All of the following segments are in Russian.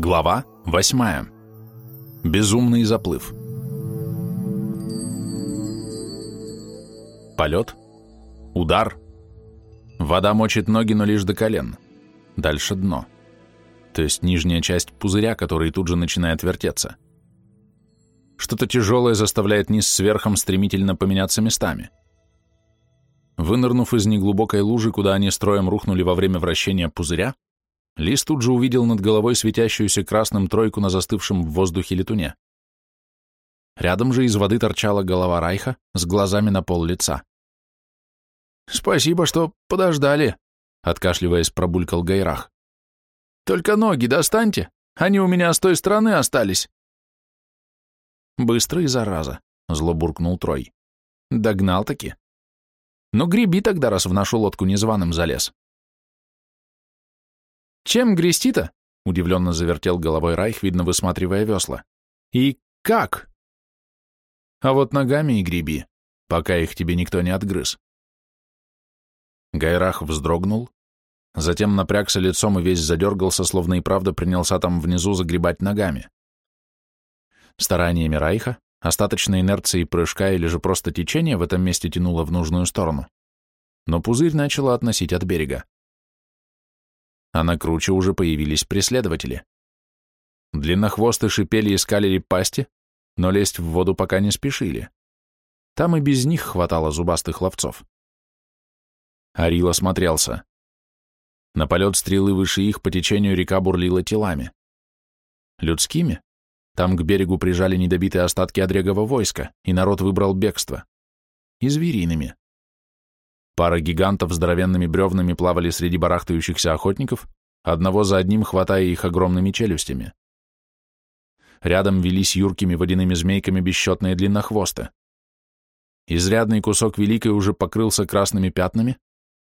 Глава 8. Безумный заплыв. Полет. Удар. Вода мочит ноги, но лишь до колен. Дальше дно. То есть нижняя часть пузыря, который тут же начинает вертеться. Что-то тяжелое заставляет низ с верхом стремительно поменяться местами. Вынырнув из неглубокой лужи, куда они строем рухнули во время вращения пузыря, Лис тут же увидел над головой светящуюся красным тройку на застывшем в воздухе летуне. Рядом же из воды торчала голова Райха с глазами на пол лица. «Спасибо, что подождали», — откашливаясь, пробулькал Гайрах. «Только ноги достаньте, они у меня с той стороны остались». «Быстрый, зараза», — зло буркнул Трой. «Догнал-таки. Ну, греби тогда, раз в нашу лодку незваным залез». «Чем грести-то?» — удивленно завертел головой Райх, видно, высматривая весла. «И как?» «А вот ногами и греби, пока их тебе никто не отгрыз». Гайрах вздрогнул, затем напрягся лицом и весь задергался, словно и правда принялся там внизу загребать ногами. Стараниями Райха, остаточной инерции прыжка или же просто течение в этом месте тянуло в нужную сторону, но пузырь начало относить от берега а на круче уже появились преследователи. Длиннохвосты шипели и скалили пасти, но лезть в воду пока не спешили. Там и без них хватало зубастых ловцов. Арил осмотрелся. На полет стрелы выше их по течению река бурлила телами. Людскими? Там к берегу прижали недобитые остатки Одрегова войска, и народ выбрал бегство. И звериными. Пара гигантов здоровенными бревнами плавали среди барахтающихся охотников, одного за одним хватая их огромными челюстями. Рядом велись юркими водяными змейками бесчетные длиннохвосты. Изрядный кусок великой уже покрылся красными пятнами,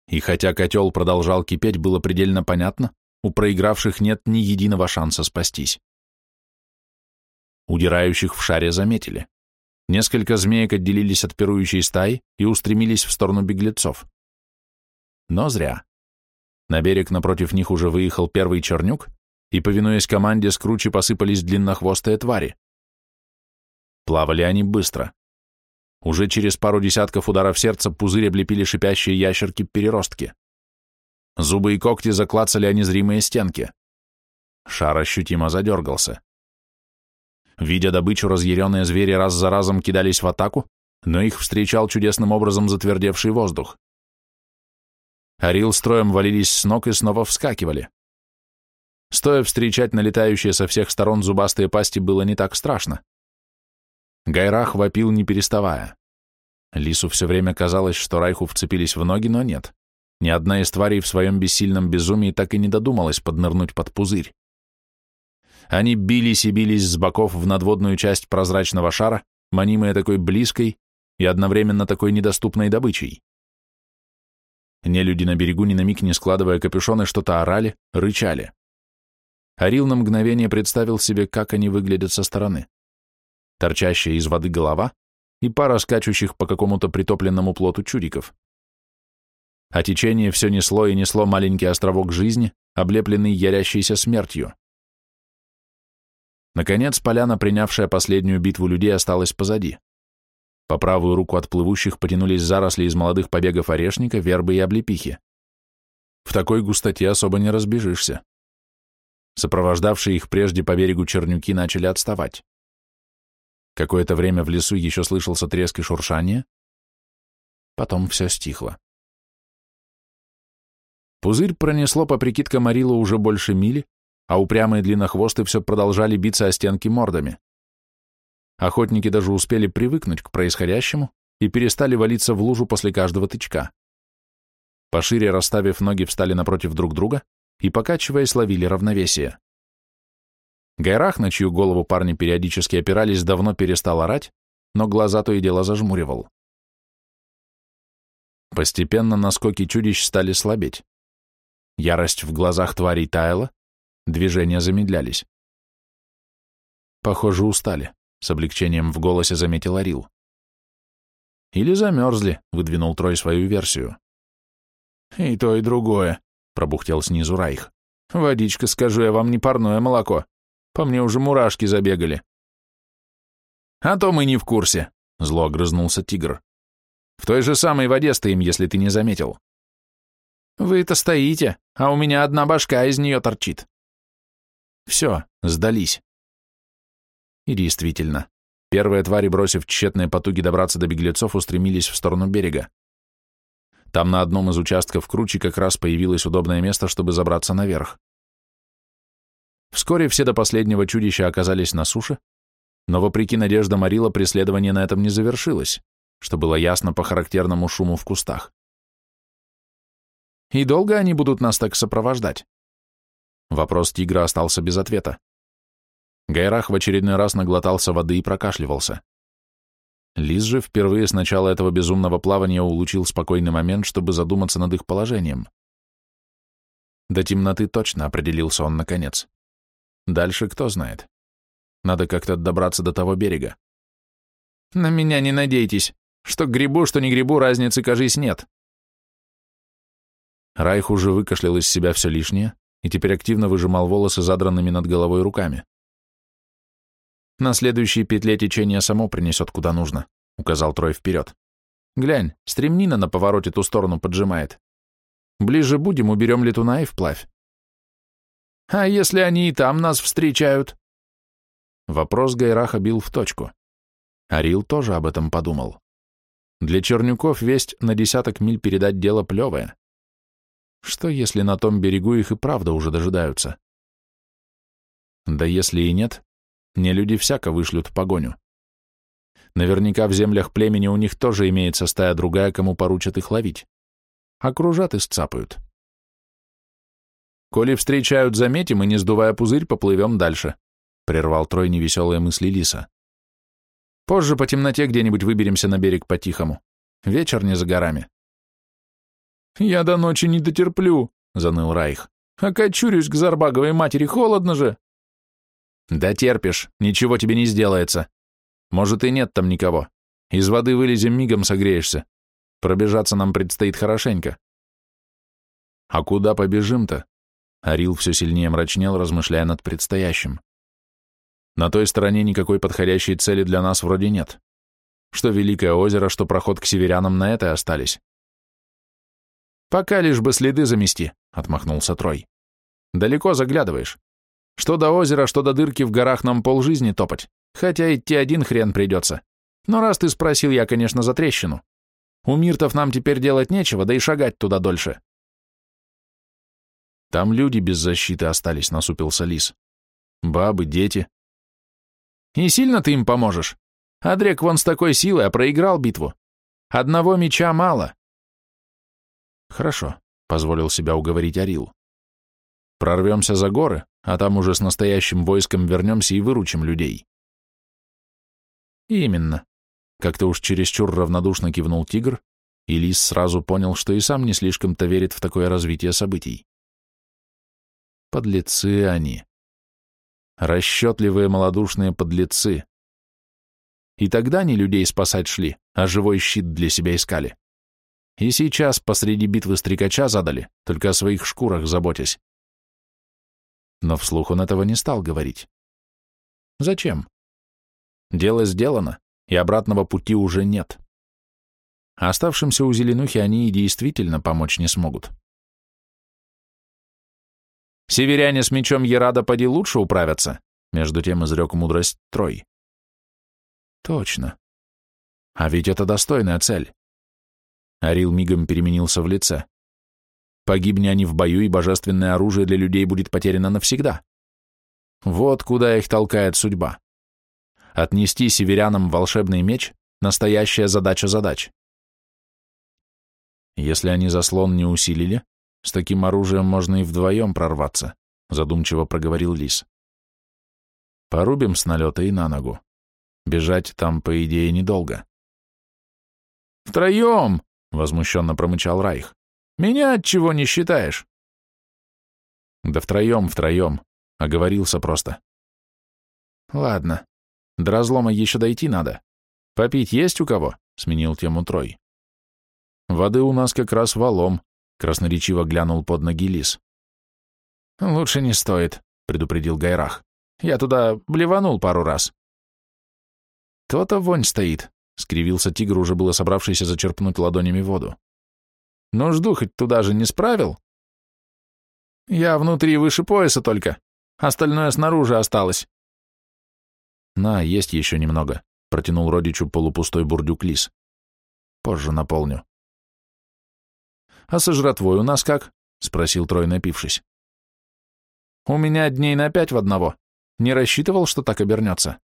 и хотя котел продолжал кипеть, было предельно понятно, у проигравших нет ни единого шанса спастись. Удирающих в шаре заметили. Несколько змеек отделились от пирующей стаи и устремились в сторону беглецов. Но зря. На берег напротив них уже выехал первый чернюк, и, повинуясь команде, с кручи посыпались длиннохвостые твари. Плавали они быстро. Уже через пару десятков ударов сердца пузырь облепили шипящие ящерки-переростки. Зубы и когти заклацали о незримые стенки. Шар ощутимо задергался. Видя добычу, разъяренные звери раз за разом кидались в атаку, но их встречал чудесным образом затвердевший воздух. Орил строем валились с ног и снова вскакивали. Стоя встречать налетающие со всех сторон зубастые пасти было не так страшно. Гайрах вопил, не переставая. Лису все время казалось, что Райху вцепились в ноги, но нет. Ни одна из тварей в своем бессильном безумии так и не додумалась поднырнуть под пузырь. Они бились и бились с боков в надводную часть прозрачного шара, манимые такой близкой и одновременно такой недоступной добычей. Нелюди на берегу ни на миг не складывая капюшоны что-то орали, рычали. Арил на мгновение представил себе, как они выглядят со стороны. Торчащая из воды голова и пара скачущих по какому-то притопленному плоту чудиков. А течение все несло и несло маленький островок жизни, облепленный ярящейся смертью. Наконец, поляна, принявшая последнюю битву людей, осталась позади. По правую руку от плывущих потянулись заросли из молодых побегов орешника, вербы и облепихи. В такой густоте особо не разбежишься. Сопровождавшие их прежде по берегу чернюки начали отставать. Какое-то время в лесу еще слышался треск и шуршание, потом все стихло. Пузырь пронесло по прикидкам Арила уже больше мили, а упрямые длиннохвосты все продолжали биться о стенки мордами. Охотники даже успели привыкнуть к происходящему и перестали валиться в лужу после каждого тычка. Пошире расставив ноги, встали напротив друг друга и, покачиваясь, ловили равновесие. Гайрах, на чью голову парни периодически опирались, давно перестал орать, но глаза то и дело зажмуривал. Постепенно наскоки чудищ стали слабеть. Ярость в глазах тварей таяла, Движения замедлялись. Похоже, устали, с облегчением в голосе заметил Арил. Или замерзли, выдвинул Трой свою версию. И то, и другое, пробухтел снизу Райх. Водичка, скажу я вам, не парное молоко. По мне уже мурашки забегали. А то мы не в курсе, зло огрызнулся тигр. В той же самой воде стоим, если ты не заметил. Вы-то стоите, а у меня одна башка из нее торчит. Все, сдались. И действительно, первые твари, бросив тщетные потуги добраться до беглецов, устремились в сторону берега. Там на одном из участков кручи как раз появилось удобное место, чтобы забраться наверх. Вскоре все до последнего чудища оказались на суше, но, вопреки надеждам Арила, преследование на этом не завершилось, что было ясно по характерному шуму в кустах. И долго они будут нас так сопровождать? Вопрос тигра остался без ответа. Гайрах в очередной раз наглотался воды и прокашливался. Лиз же впервые с начала этого безумного плавания улучил спокойный момент, чтобы задуматься над их положением. До темноты точно определился он наконец. Дальше кто знает. Надо как-то добраться до того берега. На меня не надейтесь. Что грибу, что не грибу, разницы, кажись, нет. Райх уже выкашлял из себя все лишнее и теперь активно выжимал волосы задранными над головой руками. «На следующей петле течение само принесет куда нужно», — указал Трой вперед. «Глянь, стремнина на повороте ту сторону поджимает. Ближе будем, уберем летуна и вплавь». «А если они и там нас встречают?» Вопрос Гайраха бил в точку. Арил тоже об этом подумал. Для Чернюков весть на десяток миль передать дело плевое. Что, если на том берегу их и правда уже дожидаются? Да если и нет, не люди всяко вышлют погоню. Наверняка в землях племени у них тоже имеется стая другая, кому поручат их ловить. Окружат и сцапают. Коли встречают, заметим и, не сдувая пузырь, поплывем дальше, прервал Трой невеселые мысли Лиса. Позже по темноте где-нибудь выберемся на берег по-тихому. Вечер не за горами. «Я до ночи не дотерплю», — заныл Райх. «Окочурюсь к Зарбаговой матери, холодно же». «Да терпишь, ничего тебе не сделается. Может, и нет там никого. Из воды вылезем, мигом согреешься. Пробежаться нам предстоит хорошенько». «А куда побежим-то?» Арил все сильнее мрачнел, размышляя над предстоящим. «На той стороне никакой подходящей цели для нас вроде нет. Что Великое озеро, что проход к северянам на это остались. «Пока лишь бы следы замести», — отмахнулся Трой. «Далеко заглядываешь. Что до озера, что до дырки в горах нам полжизни топать, хотя идти один хрен придется. Но раз ты спросил, я, конечно, за трещину. У миртов нам теперь делать нечего, да и шагать туда дольше». «Там люди без защиты остались», — насупился лис. «Бабы, дети». «И сильно ты им поможешь? Адрек вон с такой силой, а проиграл битву. Одного меча мало, Хорошо, позволил себя уговорить Арил. Прорвемся за горы, а там уже с настоящим войском вернемся и выручим людей. Именно. Как-то уж чересчур равнодушно кивнул тигр, и лис сразу понял, что и сам не слишком-то верит в такое развитие событий. Подлецы они. Расчетливые малодушные подлецы. И тогда не людей спасать шли, а живой щит для себя искали. И сейчас посреди битвы стрекача задали, только о своих шкурах заботясь. Но вслух он этого не стал говорить. Зачем? Дело сделано, и обратного пути уже нет. Оставшимся у Зеленухи они и действительно помочь не смогут. «Северяне с мечом Ерада поди лучше управятся», между тем изрек мудрость Трой. «Точно. А ведь это достойная цель. Арил мигом переменился в лице. Погибни они в бою, и божественное оружие для людей будет потеряно навсегда. Вот куда их толкает судьба. Отнести северянам волшебный меч — настоящая задача задач. Если они заслон не усилили, с таким оружием можно и вдвоем прорваться, задумчиво проговорил Лис. Порубим с налета и на ногу. Бежать там, по идее, недолго. «Втроем!» — возмущенно промычал Райх. «Меня от чего не считаешь?» «Да втроем, втроем», — оговорился просто. «Ладно, до разлома еще дойти надо. Попить есть у кого?» — сменил тему Трой. «Воды у нас как раз валом», — красноречиво глянул под ноги лис. «Лучше не стоит», — предупредил Гайрах. Я туда блеванул пару раз. То-то вонь стоит, — скривился тигр, уже было собравшийся зачерпнуть ладонями воду. Нужду хоть туда же не справил? Я внутри выше пояса только, остальное снаружи осталось. На, есть еще немного, — протянул родичу полупустой бурдюк лис. Позже наполню. А со жратвой у нас как? — спросил Трой, напившись. У меня дней на пять в одного. Не рассчитывал, что так обернется.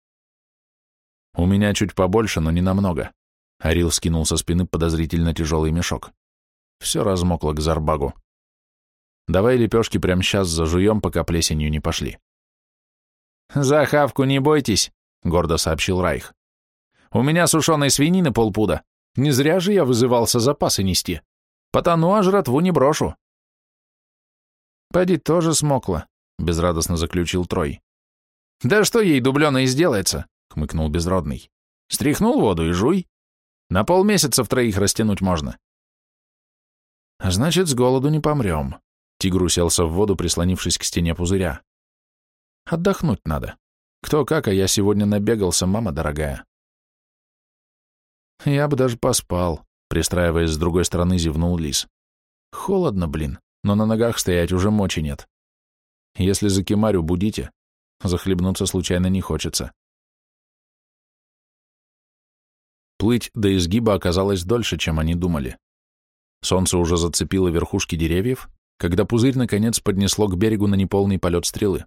У меня чуть побольше, но не намного. Арил скинул со спины подозрительно тяжелый мешок. Все размокло к зарбагу. Давай лепешки прямо сейчас зажуем, пока плесенью не пошли. «За хавку не бойтесь», — гордо сообщил Райх. «У меня сушеной свинины полпуда. Не зря же я вызывался запасы нести. Потону, а жратву не брошу». «Поди тоже смокла», — безрадостно заключил Трой. «Да что ей дубленой сделается?» — хмыкнул Безродный. «Стряхнул воду и жуй. На полмесяца в троих растянуть можно». «Значит, с голоду не помрем», — тигр уселся в воду, прислонившись к стене пузыря. «Отдохнуть надо. Кто как, а я сегодня набегался, мама дорогая». «Я бы даже поспал», — пристраиваясь с другой стороны, зевнул лис. «Холодно, блин, но на ногах стоять уже мочи нет. Если за кемарю будите, захлебнуться случайно не хочется». Плыть до изгиба оказалось дольше, чем они думали. Солнце уже зацепило верхушки деревьев, когда пузырь наконец поднесло к берегу на неполный полет стрелы.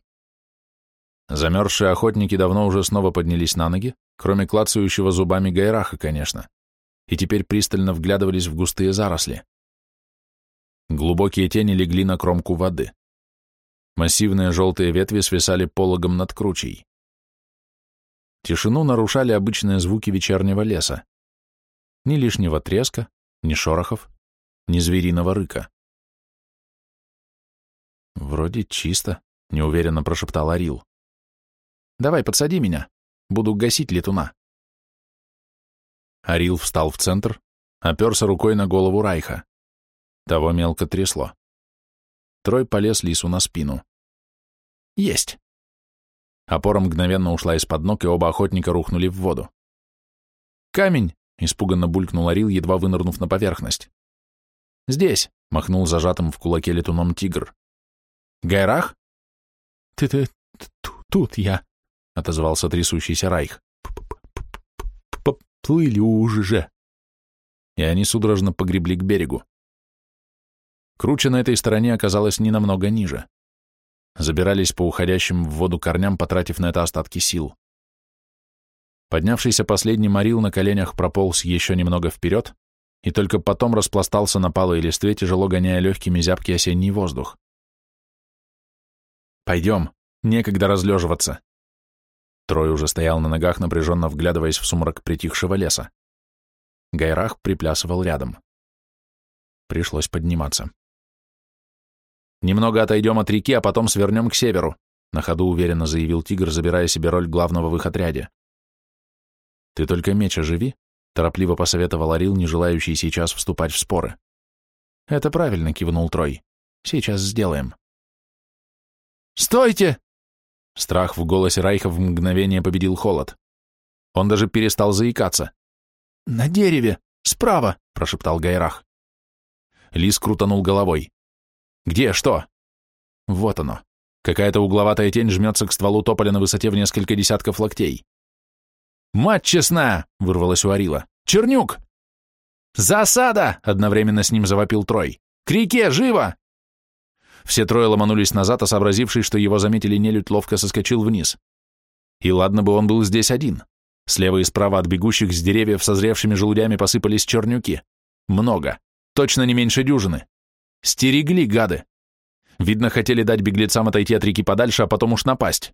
Замерзшие охотники давно уже снова поднялись на ноги, кроме клацающего зубами гайраха, конечно, и теперь пристально вглядывались в густые заросли. Глубокие тени легли на кромку воды. Массивные желтые ветви свисали пологом над кручей. Тишину нарушали обычные звуки вечернего леса. Ни лишнего треска, ни шорохов, ни звериного рыка. «Вроде чисто», — неуверенно прошептал Арил. «Давай, подсади меня. Буду гасить летуна». Арил встал в центр, оперся рукой на голову Райха. Того мелко трясло. Трой полез лису на спину. «Есть!» Опора мгновенно ушла из-под ног, и оба охотника рухнули в воду. «Камень!» — испуганно булькнул Орил, едва вынырнув на поверхность. «Здесь!» — махнул зажатым в кулаке летуном тигр. «Гайрах?» «Ты-ты... тут я!» — отозвался трясущийся Райх. «Поплыли уже!» И они судорожно погребли к берегу. Круче на этой стороне оказалось не намного ниже забирались по уходящим в воду корням, потратив на это остатки сил. Поднявшийся последний морил на коленях прополз еще немного вперед и только потом распластался на палой листве, тяжело гоняя легкими зябкий осенний воздух. «Пойдем, некогда разлеживаться». Трой уже стоял на ногах, напряженно вглядываясь в сумрак притихшего леса. Гайрах приплясывал рядом. Пришлось подниматься. Немного отойдем от реки, а потом свернем к северу, на ходу уверенно заявил тигр, забирая себе роль главного в их отряде. Ты только меч оживи, торопливо посоветовал Орил, не желающий сейчас вступать в споры. Это правильно, кивнул Трой. Сейчас сделаем. Стойте! Страх в голосе Райха в мгновение победил холод. Он даже перестал заикаться. «На дереве! Справа!» — прошептал Гайрах. Лис крутанул головой. Где? Что? Вот оно. Какая-то угловатая тень жмется к стволу тополя на высоте в несколько десятков локтей. «Мать честна!» — вырвалась у Арила. «Чернюк!» «Засада!» — одновременно с ним завопил Трой. «К реке! Живо!» Все трое ломанулись назад, а что его заметили нелюдь, ловко соскочил вниз. И ладно бы он был здесь один. Слева и справа от бегущих с деревьев созревшими желудями посыпались чернюки. Много. Точно не меньше дюжины. Стерегли, гады. Видно, хотели дать беглецам отойти от реки подальше, а потом уж напасть.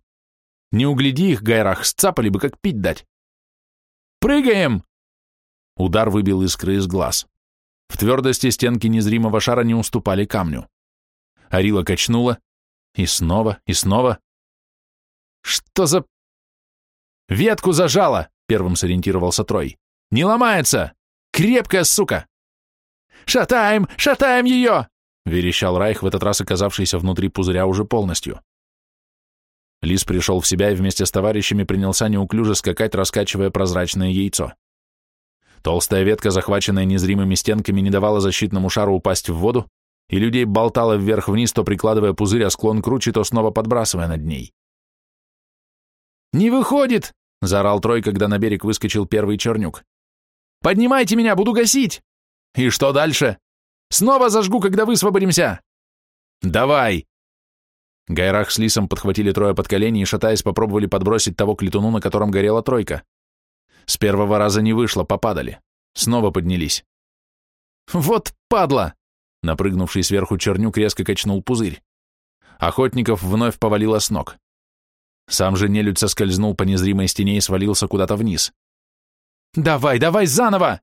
Не угляди их, Гайрах, сцапали бы, как пить дать. «Прыгаем!» Удар выбил искры из глаз. В твердости стенки незримого шара не уступали камню. Арила качнула. И снова, и снова. «Что за...» «Ветку зажала!» — первым сориентировался Трой. «Не ломается! Крепкая сука!» «Шатаем! Шатаем ее!» — верещал Райх, в этот раз оказавшийся внутри пузыря уже полностью. Лис пришел в себя и вместе с товарищами принялся неуклюже скакать, раскачивая прозрачное яйцо. Толстая ветка, захваченная незримыми стенками, не давала защитному шару упасть в воду, и людей болтало вверх-вниз, то прикладывая пузырь, а склон круче, то снова подбрасывая над ней. «Не выходит!» — заорал Трой, когда на берег выскочил первый чернюк. «Поднимайте меня, буду гасить!» «И что дальше?» «Снова зажгу, когда высвободимся!» «Давай!» Гайрах с Лисом подхватили Троя под колени и, шатаясь, попробовали подбросить того к летуну, на котором горела тройка. С первого раза не вышло, попадали. Снова поднялись. «Вот падла!» Напрыгнувший сверху чернюк резко качнул пузырь. Охотников вновь повалило с ног. Сам же нелюдь соскользнул по незримой стене и свалился куда-то вниз. «Давай, давай, заново!»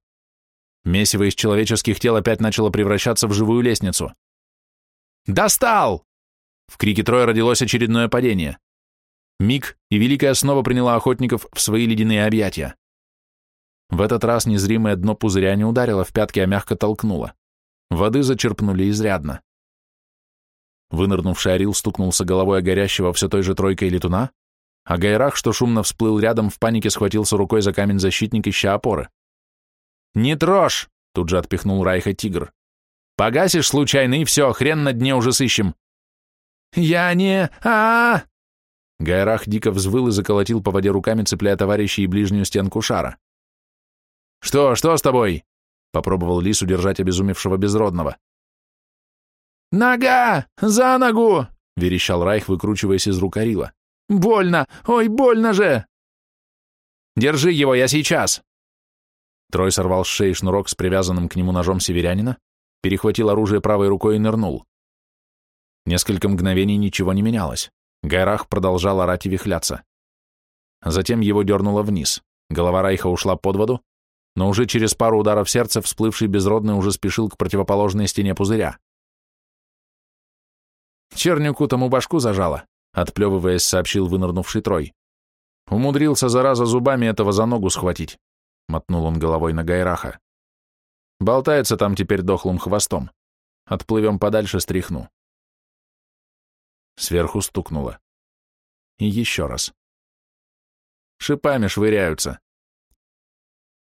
Месиво из человеческих тел опять начало превращаться в живую лестницу. «Достал!» В крике Троя родилось очередное падение. Миг, и Великая снова приняла охотников в свои ледяные объятия. В этот раз незримое дно пузыря не ударило в пятки, а мягко толкнуло. Воды зачерпнули изрядно. Вынырнувший орил стукнулся головой о горящего все той же тройкой летуна, а Гайрах, что шумно всплыл рядом, в панике схватился рукой за камень защитник, ища опоры. «Не трожь!» — тут же отпихнул Райха тигр. «Погасишь случайно, и все, хрен на дне уже сыщем!» «Я не... а, -а, -а Гайрах дико взвыл и заколотил по воде руками, цепляя товарищей и ближнюю стенку шара. «Что, что с тобой?» — попробовал Лис удержать обезумевшего безродного. «Нога! За ногу!» — верещал Райх, выкручиваясь из рук Арила. «Больно! Ой, больно же!» «Держи его, я сейчас!» Трой сорвал с шеи шнурок с привязанным к нему ножом северянина, перехватил оружие правой рукой и нырнул. Несколько мгновений ничего не менялось. Гайрах продолжал орать и вихляться. Затем его дернуло вниз. Голова Райха ушла под воду, но уже через пару ударов сердца всплывший безродный уже спешил к противоположной стене пузыря. Чернюку тому башку зажало, отплевываясь, сообщил вынырнувший Трой. Умудрился, зараза, зубами этого за ногу схватить, мотнул он головой на Гайраха. Болтается там теперь дохлым хвостом. Отплывем подальше, стряхну. Сверху стукнуло. И еще раз. Шипами швыряются.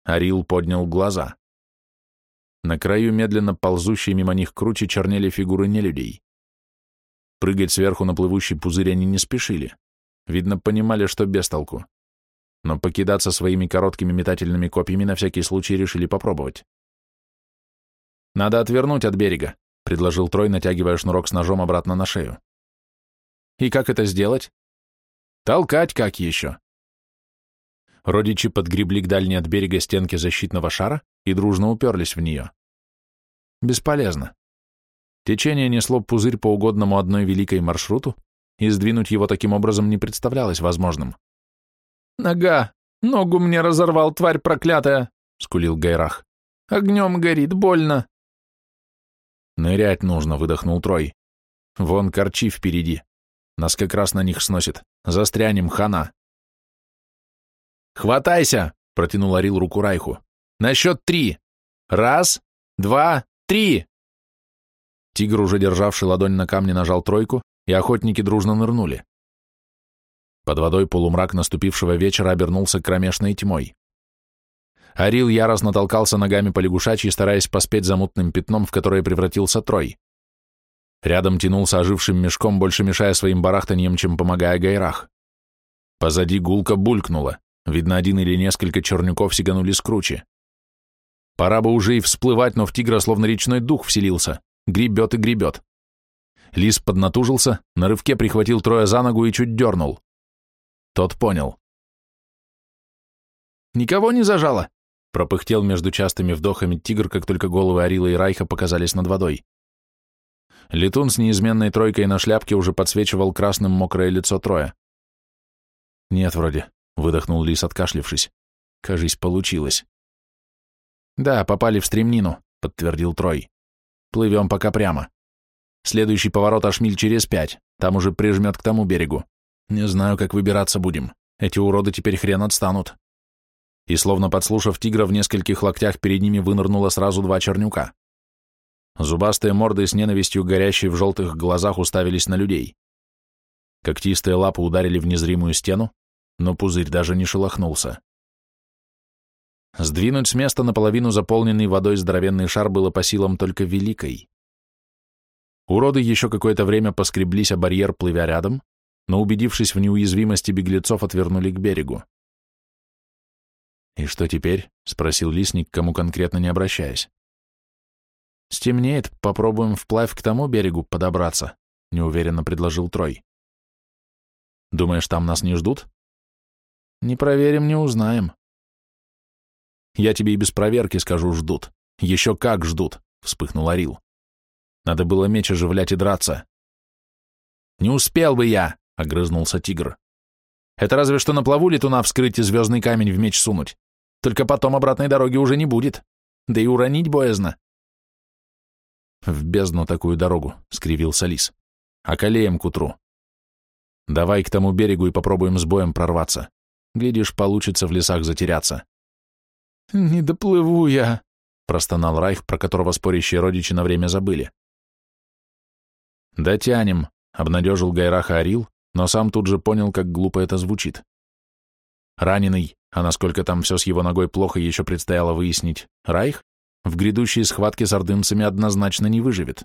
Арил поднял глаза. На краю медленно ползущей мимо них круче чернели фигуры нелюдей. Прыгать сверху на плывущий пузырь они не спешили. Видно, понимали, что без толку. Но покидаться своими короткими метательными копьями на всякий случай решили попробовать. «Надо отвернуть от берега», — предложил Трой, натягивая шнурок с ножом обратно на шею. «И как это сделать?» «Толкать как еще?» Родичи подгребли к дальней от берега стенке защитного шара и дружно уперлись в нее. Бесполезно. Течение несло пузырь по угодному одной великой маршруту, и сдвинуть его таким образом не представлялось возможным. «Нога! Ногу мне разорвал, тварь проклятая!» — скулил Гайрах. «Огнем горит, больно!» «Нырять нужно», — выдохнул Трой. «Вон корчи впереди. Нас как раз на них сносит. Застрянем, хана!» «Хватайся!» — протянул Арил руку Райху. «На счет три! Раз, два, три!» Тигр, уже державший ладонь на камне, нажал тройку, и охотники дружно нырнули. Под водой полумрак наступившего вечера обернулся кромешной тьмой. Арил яростно толкался ногами по лягушачьи, стараясь поспеть за мутным пятном, в которое превратился Трой. Рядом тянулся ожившим мешком, больше мешая своим барахтаньем, чем помогая Гайрах. Позади гулко булькнуло. Видно, один или несколько чернюков сиганули с кручи. Пора бы уже и всплывать, но в тигра словно речной дух вселился. Гребет и гребет. Лис поднатужился, на рывке прихватил Троя за ногу и чуть дернул. Тот понял. «Никого не зажало?» — пропыхтел между частыми вдохами тигр, как только головы Арила и Райха показались над водой. Летун с неизменной тройкой на шляпке уже подсвечивал красным мокрое лицо Троя. «Нет, вроде», — выдохнул Лис, откашлившись. «Кажись, получилось». «Да, попали в стремнину», — подтвердил Трой. «Плывем пока прямо. Следующий поворот аж миль через пять, там уже прижмет к тому берегу. Не знаю, как выбираться будем. Эти уроды теперь хрен отстанут». И словно подслушав тигра, в нескольких локтях перед ними вынырнуло сразу два чернюка. Зубастые морды с ненавистью, горящие в желтых глазах, уставились на людей. Когтистые лапы ударили в незримую стену, но пузырь даже не шелохнулся. Сдвинуть с места наполовину заполненный водой здоровенный шар было по силам только великой. Уроды еще какое-то время поскреблись о барьер, плывя рядом, но, убедившись в неуязвимости беглецов, отвернули к берегу. «И что теперь?» — спросил лисник, кому конкретно не обращаясь. «Стемнеет, попробуем вплавь к тому берегу подобраться», — неуверенно предложил Трой. «Думаешь, там нас не ждут?» «Не проверим, не узнаем». «Я тебе и без проверки скажу, ждут. Еще как ждут», — вспыхнул Орил. «Надо было меч оживлять и драться». «Не успел бы я!» — огрызнулся тигр. «Это разве что на плаву летуна вскрыть и звездный камень в меч сунуть. Только потом обратной дороги уже не будет. Да и уронить боязно». «В бездну такую дорогу», — скривился лис. «Околеем к утру. Давай к тому берегу и попробуем с боем прорваться. Глядишь, получится в лесах затеряться». «Не доплыву я», — простонал Райх, про которого спорящие родичи на время забыли. «Дотянем», — обнадежил Гайраха Орил, но сам тут же понял, как глупо это звучит. Раненый, а насколько там все с его ногой плохо еще предстояло выяснить, Райх в грядущей схватке с ордынцами однозначно не выживет.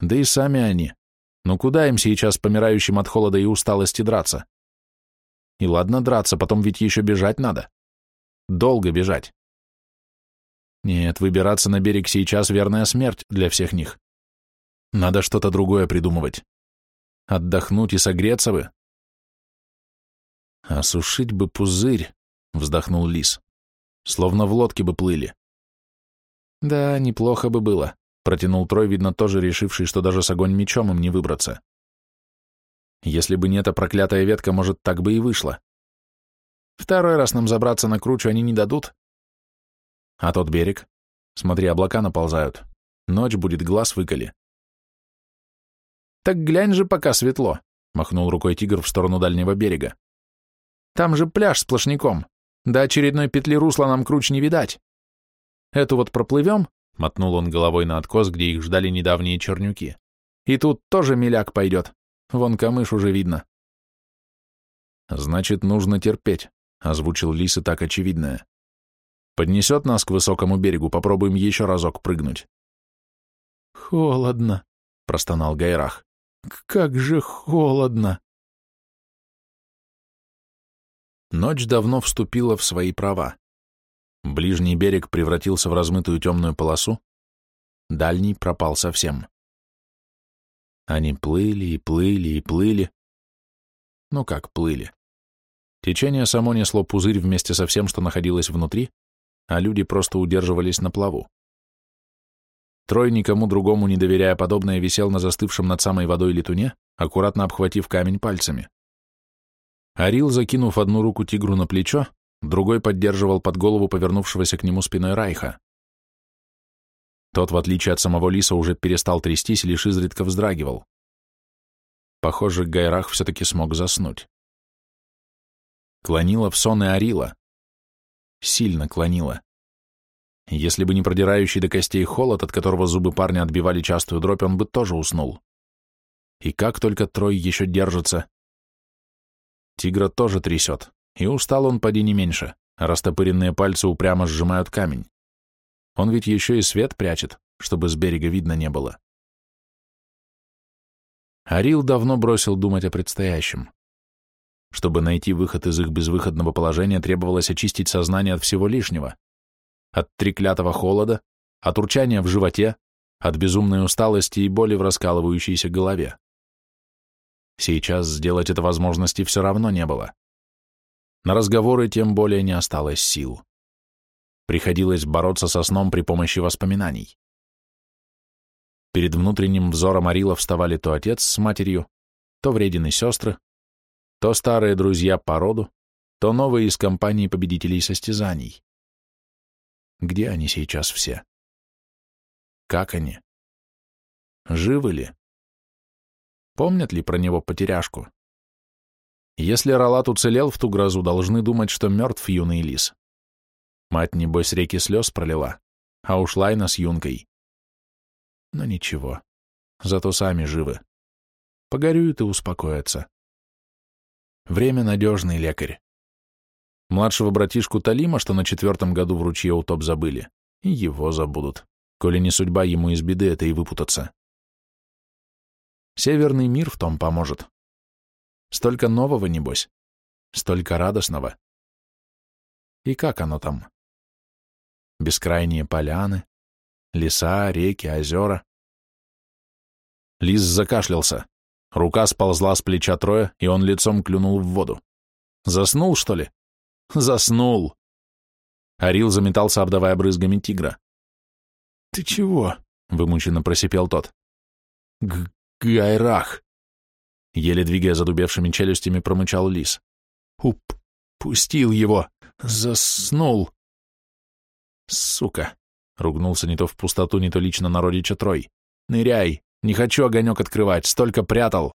Да и сами они. Ну куда им сейчас, помирающим от холода и усталости, драться? И ладно драться, потом ведь еще бежать надо. Долго бежать. Нет, выбираться на берег сейчас верная смерть для всех них. Надо что-то другое придумывать. Отдохнуть и согреться бы. Осушить бы пузырь, вздохнул лис. Словно в лодке бы плыли. Да, неплохо бы было, протянул Трой, видно, тоже решивший, что даже с огонь мечом им не выбраться. Если бы не эта проклятая ветка, может, так бы и вышло. Второй раз нам забраться на кручу они не дадут. А тот берег? Смотри, облака наползают. Ночь будет, глаз выколи. «Так глянь же, пока светло», — махнул рукой тигр в сторону дальнего берега. «Там же пляж сплошняком. До очередной петли русла нам круч не видать. Эту вот проплывем?» — мотнул он головой на откос, где их ждали недавние чернюки. «И тут тоже миляк пойдет. Вон камыш уже видно». «Значит, нужно терпеть», — озвучил лис и так очевидное. «Поднесет нас к высокому берегу, попробуем еще разок прыгнуть». «Холодно», — простонал Гайрах. Как же холодно! Ночь давно вступила в свои права. Ближний берег превратился в размытую темную полосу, дальний пропал совсем. Они плыли и плыли и плыли. Ну как плыли? Течение само несло пузырь вместе со всем, что находилось внутри, а люди просто удерживались на плаву. Трой, никому другому не доверяя подобное, висел на застывшем над самой водой летуне, аккуратно обхватив камень пальцами. Арил, закинув одну руку тигру на плечо, другой поддерживал под голову повернувшегося к нему спиной Райха. Тот, в отличие от самого лиса, уже перестал трястись и лишь изредка вздрагивал. Похоже, Гайрах все-таки смог заснуть. Клонила в сон и Арила. Сильно клонила. Если бы не продирающий до костей холод, от которого зубы парня отбивали частую дробь, он бы тоже уснул. И как только Трой еще держится. Тигра тоже трясет, и устал он поди не меньше, растопыренные пальцы упрямо сжимают камень. Он ведь еще и свет прячет, чтобы с берега видно не было. Арил давно бросил думать о предстоящем. Чтобы найти выход из их безвыходного положения, требовалось очистить сознание от всего лишнего от треклятого холода, от урчания в животе, от безумной усталости и боли в раскалывающейся голове. Сейчас сделать это возможности все равно не было. На разговоры тем более не осталось сил. Приходилось бороться со сном при помощи воспоминаний. Перед внутренним взором Арила вставали то отец с матерью, то вредины сестры, то старые друзья по роду, то новые из компании победителей состязаний. Где они сейчас все? Как они? Живы ли? Помнят ли про него потеряшку? Если Ралат уцелел в ту грозу, должны думать, что мертв юный лис. Мать, небось, реки слез пролила, а ушла и с юнкой. Но ничего, зато сами живы. Погорюют и успокоятся. Время надежный лекарь. Младшего братишку Талима, что на четвертом году в ручье утоп забыли, и его забудут, коли не судьба ему из беды это и выпутаться. Северный мир в том поможет. Столько нового, небось, столько радостного. И как оно там? Бескрайние поляны, леса, реки, озера. Лис закашлялся. Рука сползла с плеча Троя, и он лицом клюнул в воду. Заснул, что ли? Заснул. Арил заметался, обдавая брызгами тигра. «Ты чего?» — вымученно просипел тот. Г «Гайрах!» Еле двигая задубевшими челюстями, промычал лис. «Уп! Пустил его! Заснул!» «Сука!» — ругнулся не то в пустоту, не то лично на родича Трой. «Ныряй! Не хочу огонек открывать, столько прятал!»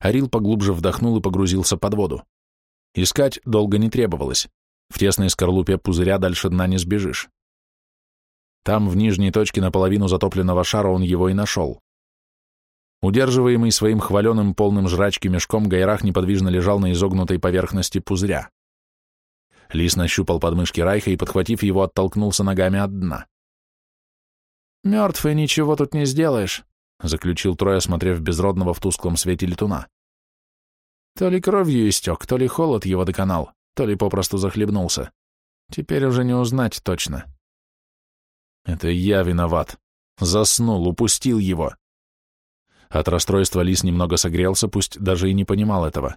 Арил поглубже вдохнул и погрузился под воду. Искать долго не требовалось. В тесной скорлупе пузыря дальше дна не сбежишь. Там, в нижней точке наполовину затопленного шара, он его и нашел. Удерживаемый своим хваленым полным жрачки мешком, Гайрах неподвижно лежал на изогнутой поверхности пузыря. Лис нащупал подмышки Райха и, подхватив его, оттолкнулся ногами от дна. «Мертвый, ничего тут не сделаешь», — заключил Трой, осмотрев безродного в тусклом свете летуна. То ли кровью истек, то ли холод его доконал, то ли попросту захлебнулся. Теперь уже не узнать точно. Это я виноват. Заснул, упустил его. От расстройства лис немного согрелся, пусть даже и не понимал этого.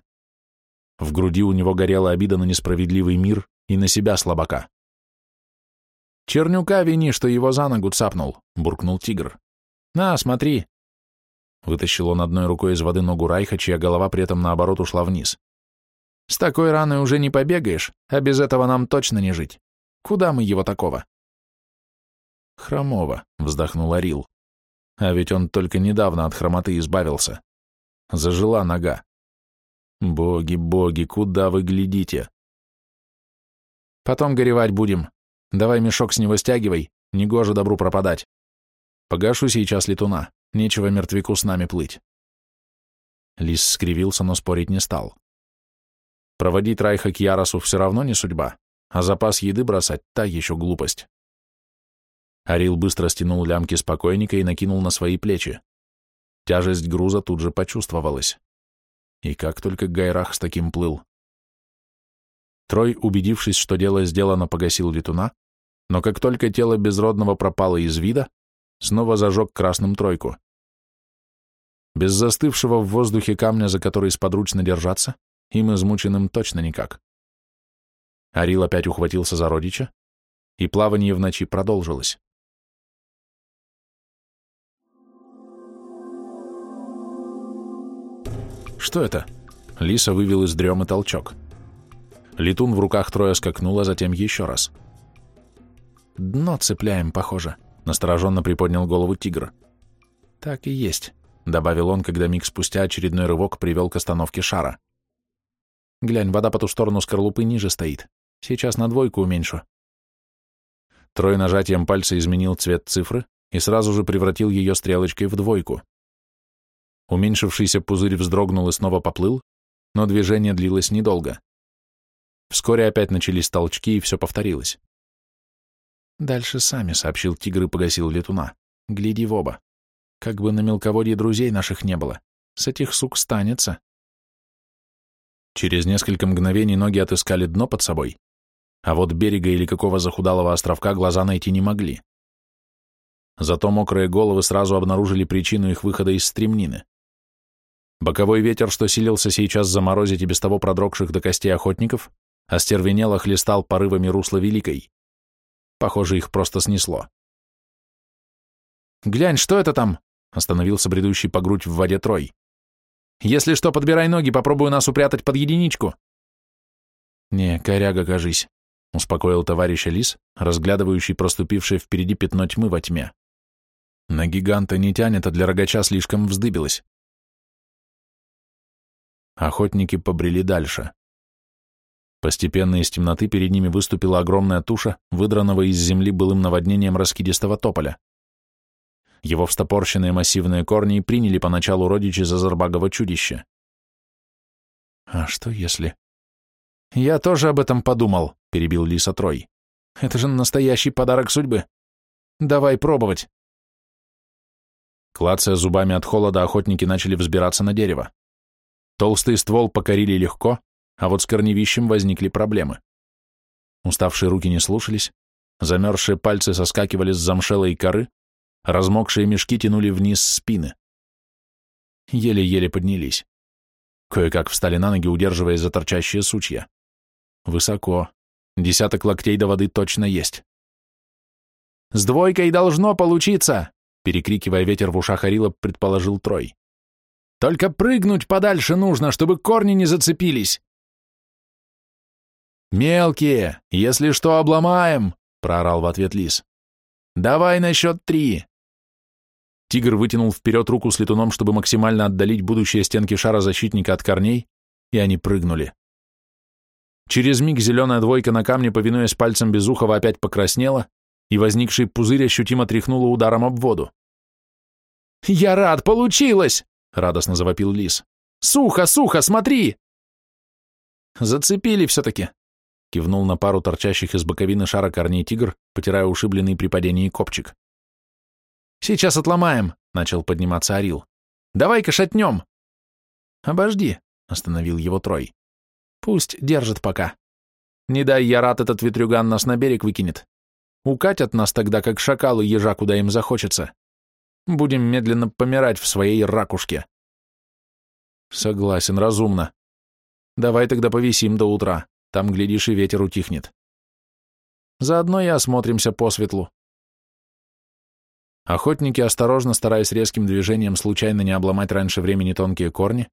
В груди у него горела обида на несправедливый мир и на себя слабака. «Чернюка вини, что его за ногу цапнул», — буркнул тигр. «На, смотри». Вытащил он одной рукой из воды ногу Райха, чья голова при этом наоборот ушла вниз. «С такой раной уже не побегаешь, а без этого нам точно не жить. Куда мы его такого?» «Хромого», — вздохнул Арил. «А ведь он только недавно от хромоты избавился. Зажила нога. Боги, боги, куда вы глядите?» «Потом горевать будем», Давай мешок с него стягивай, негоже добру пропадать. Погашу сейчас летуна, нечего мертвяку с нами плыть. Лис скривился, но спорить не стал. Проводить Райха к Яросу все равно не судьба, а запас еды бросать — та еще глупость. Арил быстро стянул лямки спокойника и накинул на свои плечи. Тяжесть груза тут же почувствовалась. И как только Гайрах с таким плыл. Трой, убедившись, что дело сделано, погасил летуна, но как только тело безродного пропало из вида, снова зажег красным тройку. Без застывшего в воздухе камня, за который сподручно держаться, им измученным точно никак. Арил опять ухватился за родича, и плавание в ночи продолжилось. Что это? Лиса вывел из дремы толчок. Летун в руках трое скакнул, а затем еще раз. «Дно цепляем, похоже», — настороженно приподнял голову тигр. «Так и есть», — добавил он, когда миг спустя очередной рывок привел к остановке шара. «Глянь, вода по ту сторону скорлупы ниже стоит. Сейчас на двойку уменьшу». Трой нажатием пальца изменил цвет цифры и сразу же превратил ее стрелочкой в двойку. Уменьшившийся пузырь вздрогнул и снова поплыл, но движение длилось недолго. Вскоре опять начались толчки, и все повторилось. «Дальше сами», — сообщил тигр и погасил летуна. «Гляди в оба. Как бы на мелководье друзей наших не было. С этих сук станется». Через несколько мгновений ноги отыскали дно под собой, а вот берега или какого захудалого островка глаза найти не могли. Зато мокрые головы сразу обнаружили причину их выхода из стремнины. Боковой ветер, что силился сейчас заморозить и без того продрогших до костей охотников, остервенело хлестал порывами русла Великой. Похоже, их просто снесло. «Глянь, что это там?» — остановился бредущий по грудь в воде Трой. «Если что, подбирай ноги, попробую нас упрятать под единичку». «Не, коряга, кажись», — успокоил товарища Лис, разглядывающий проступившее впереди пятно тьмы во тьме. На гиганта не тянет, а для рогача слишком вздыбилось. Охотники побрели дальше. Постепенно из темноты перед ними выступила огромная туша, выдранного из земли былым наводнением раскидистого тополя. Его встопорщенные массивные корни приняли поначалу родичи за Зарбагово чудище. «А что если...» «Я тоже об этом подумал», — перебил Лиса Трой. «Это же настоящий подарок судьбы. Давай пробовать». Клацая зубами от холода, охотники начали взбираться на дерево. Толстый ствол покорили легко, а вот с корневищем возникли проблемы. Уставшие руки не слушались, замерзшие пальцы соскакивали с замшелой коры, размокшие мешки тянули вниз спины. Еле-еле поднялись. Кое-как встали на ноги, удерживая за торчащие сучья. Высоко. Десяток локтей до воды точно есть. «С двойкой должно получиться!» Перекрикивая ветер в ушах Арила, предположил Трой. «Только прыгнуть подальше нужно, чтобы корни не зацепились!» «Мелкие, если что, обломаем!» — проорал в ответ лис. «Давай на счет три!» Тигр вытянул вперед руку с летуном, чтобы максимально отдалить будущие стенки шара защитника от корней, и они прыгнули. Через миг зеленая двойка на камне, повинуясь пальцем Безухова, опять покраснела, и возникший пузырь ощутимо тряхнуло ударом об воду. «Я рад, получилось!» — радостно завопил лис. «Сухо, сухо, смотри!» «Зацепили все-таки!» — кивнул на пару торчащих из боковины шара корней тигр, потирая ушибленный при падении копчик. «Сейчас отломаем!» — начал подниматься Орил. «Давай-ка шатнем!» «Обожди!» — остановил его Трой. «Пусть держит пока. Не дай я рад этот ветрюган нас на берег выкинет. Укатят нас тогда, как шакалы ежа, куда им захочется. Будем медленно помирать в своей ракушке. Согласен, разумно. Давай тогда повисим до утра. Там, глядишь, и ветер утихнет. Заодно и осмотримся по светлу. Охотники, осторожно, стараясь резким движением случайно не обломать раньше времени тонкие корни,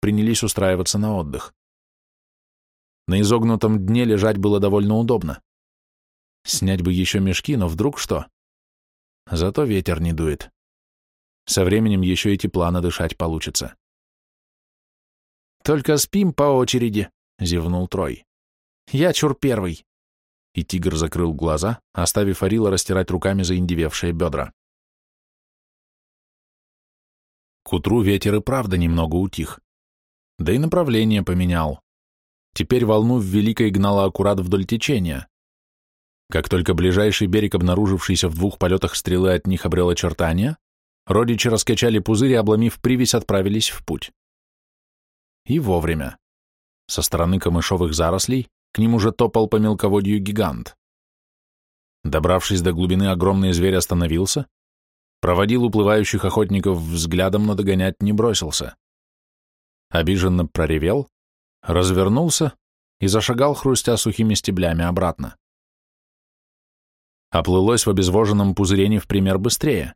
принялись устраиваться на отдых. На изогнутом дне лежать было довольно удобно. Снять бы еще мешки, но вдруг что? Зато ветер не дует. Со временем еще и тепла надышать получится. «Только спим по очереди», — зевнул Трой. «Я чур первый». И тигр закрыл глаза, оставив Арила растирать руками заиндевевшие бедра. К утру ветер и правда немного утих. Да и направление поменял. Теперь волну в Великой гнала аккурат вдоль течения. Как только ближайший берег, обнаружившийся в двух полетах стрелы от них, обрел очертания, родичи раскачали пузырь и, обломив привязь, отправились в путь. И вовремя. Со стороны камышовых зарослей к ним уже топал по мелководью гигант. Добравшись до глубины, огромный зверь остановился, проводил уплывающих охотников взглядом, но догонять не бросился. Обиженно проревел, развернулся и зашагал, хрустя сухими стеблями, обратно оплылось в обезвоженном пузыре не в пример быстрее.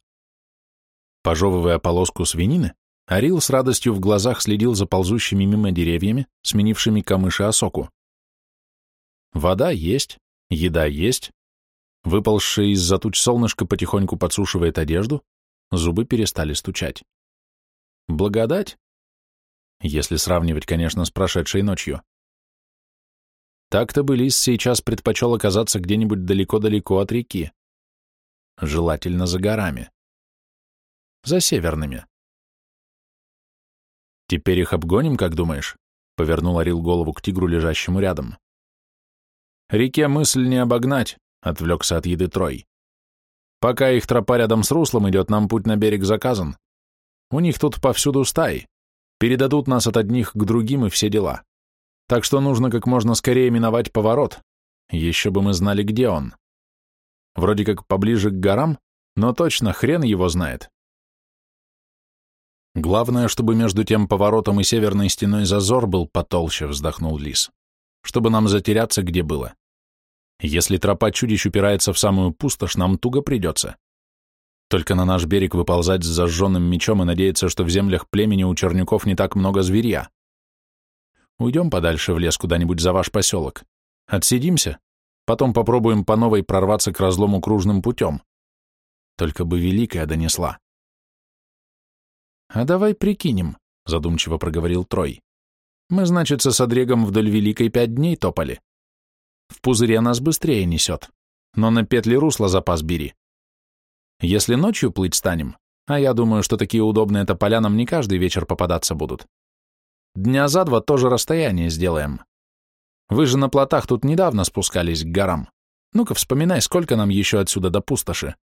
Пожевывая полоску свинины, Арил с радостью в глазах следил за ползущими мимо деревьями, сменившими камыши осоку. Вода есть, еда есть, выползшее из-за туч солнышко потихоньку подсушивает одежду, зубы перестали стучать. Благодать? Если сравнивать, конечно, с прошедшей ночью. Так-то бы лис сейчас предпочел оказаться где-нибудь далеко-далеко от реки. Желательно за горами. За северными. «Теперь их обгоним, как думаешь?» — повернул Орил голову к тигру, лежащему рядом. «Реке мысль не обогнать», — отвлекся от еды Трой. «Пока их тропа рядом с руслом идет, нам путь на берег заказан. У них тут повсюду стаи. Передадут нас от одних к другим и все дела. Так что нужно как можно скорее миновать поворот. Еще бы мы знали, где он. Вроде как поближе к горам, но точно хрен его знает. Главное, чтобы между тем поворотом и северной стеной зазор был потолще, вздохнул лис. Чтобы нам затеряться, где было. Если тропа чудищ упирается в самую пустошь, нам туго придется. Только на наш берег выползать с зажженным мечом и надеяться, что в землях племени у чернюков не так много зверья. Уйдем подальше в лес куда-нибудь за ваш поселок. Отсидимся, потом попробуем по новой прорваться к разлому кружным путем. Только бы Великая донесла. «А давай прикинем», — задумчиво проговорил Трой. «Мы, значит, со Содрегом вдоль Великой пять дней топали. В пузыре нас быстрее несет, но на петли русла запас бери. Если ночью плыть станем, а я думаю, что такие удобные тополя нам не каждый вечер попадаться будут, дня за два тоже расстояние сделаем. Вы же на плотах тут недавно спускались к горам. Ну-ка вспоминай, сколько нам еще отсюда до пустоши.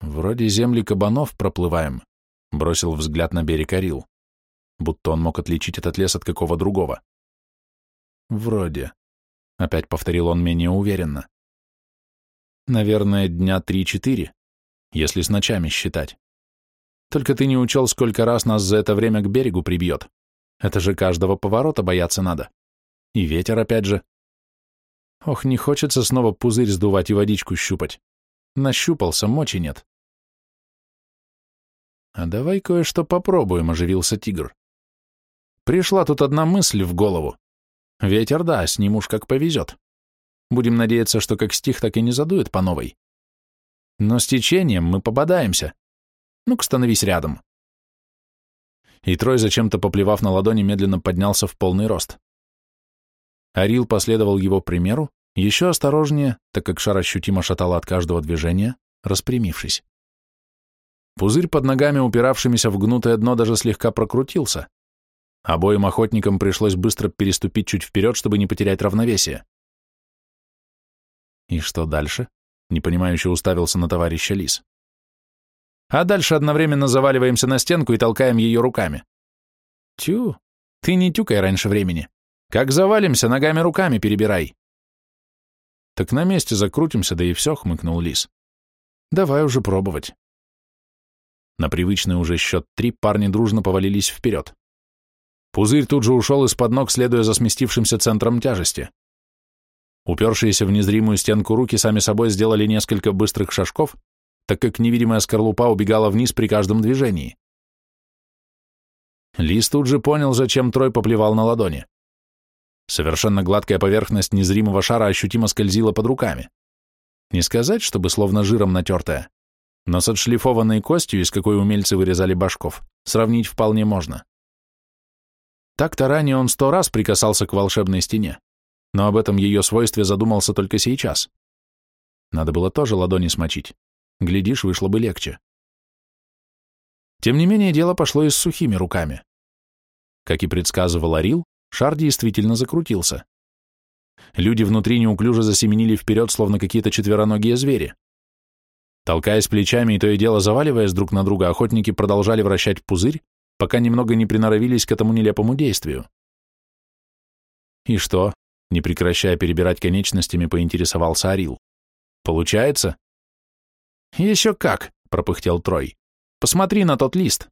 Вроде земли кабанов проплываем, бросил взгляд на берег Орил, будто он мог отличить этот лес от какого другого. Вроде, опять повторил он менее уверенно. Наверное, дня три-четыре, если с ночами считать. Только ты не учел, сколько раз нас за это время к берегу прибьет. Это же каждого поворота бояться надо. И ветер опять же. Ох, не хочется снова пузырь сдувать и водичку щупать. Нащупался, мочи нет. А давай кое-что попробуем, оживился тигр. Пришла тут одна мысль в голову. Ветер, да, с ним уж как повезет. Будем надеяться, что как стих, так и не задует по новой. Но с течением мы попадаемся. Ну-ка, становись рядом. И Трой, зачем-то поплевав на ладони, медленно поднялся в полный рост. Арил последовал его примеру, еще осторожнее, так как шар ощутимо шатало от каждого движения, распрямившись. Пузырь под ногами, упиравшимися в гнутое дно, даже слегка прокрутился. Обоим охотникам пришлось быстро переступить чуть вперед, чтобы не потерять равновесие. И что дальше? Непонимающе уставился на товарища Лис. А дальше одновременно заваливаемся на стенку и толкаем ее руками. Тю, ты не тюкай раньше времени. Как завалимся, ногами-руками перебирай. Так на месте закрутимся, да и все, хмыкнул Лис. Давай уже пробовать. На привычный уже счет три парни дружно повалились вперед. Пузырь тут же ушел из-под ног, следуя за сместившимся центром тяжести. Упершиеся в незримую стенку руки сами собой сделали несколько быстрых шажков, так как невидимая скорлупа убегала вниз при каждом движении. Лис тут же понял, зачем Трой поплевал на ладони. Совершенно гладкая поверхность незримого шара ощутимо скользила под руками. Не сказать, чтобы словно жиром натертая, но с отшлифованной костью, из какой умельцы вырезали башков, сравнить вполне можно. Так-то ранее он сто раз прикасался к волшебной стене, но об этом ее свойстве задумался только сейчас. Надо было тоже ладони смочить. Глядишь, вышло бы легче. Тем не менее, дело пошло и с сухими руками. Как и предсказывал Арил, Шар действительно закрутился. Люди внутри неуклюже засеменили вперед, словно какие-то четвероногие звери. Толкаясь плечами и то и дело заваливаясь друг на друга, охотники продолжали вращать пузырь, пока немного не приноровились к этому нелепому действию. И что? Не прекращая перебирать конечностями, поинтересовался Арил. Получается? Еще как, пропыхтел Трой. Посмотри на тот лист.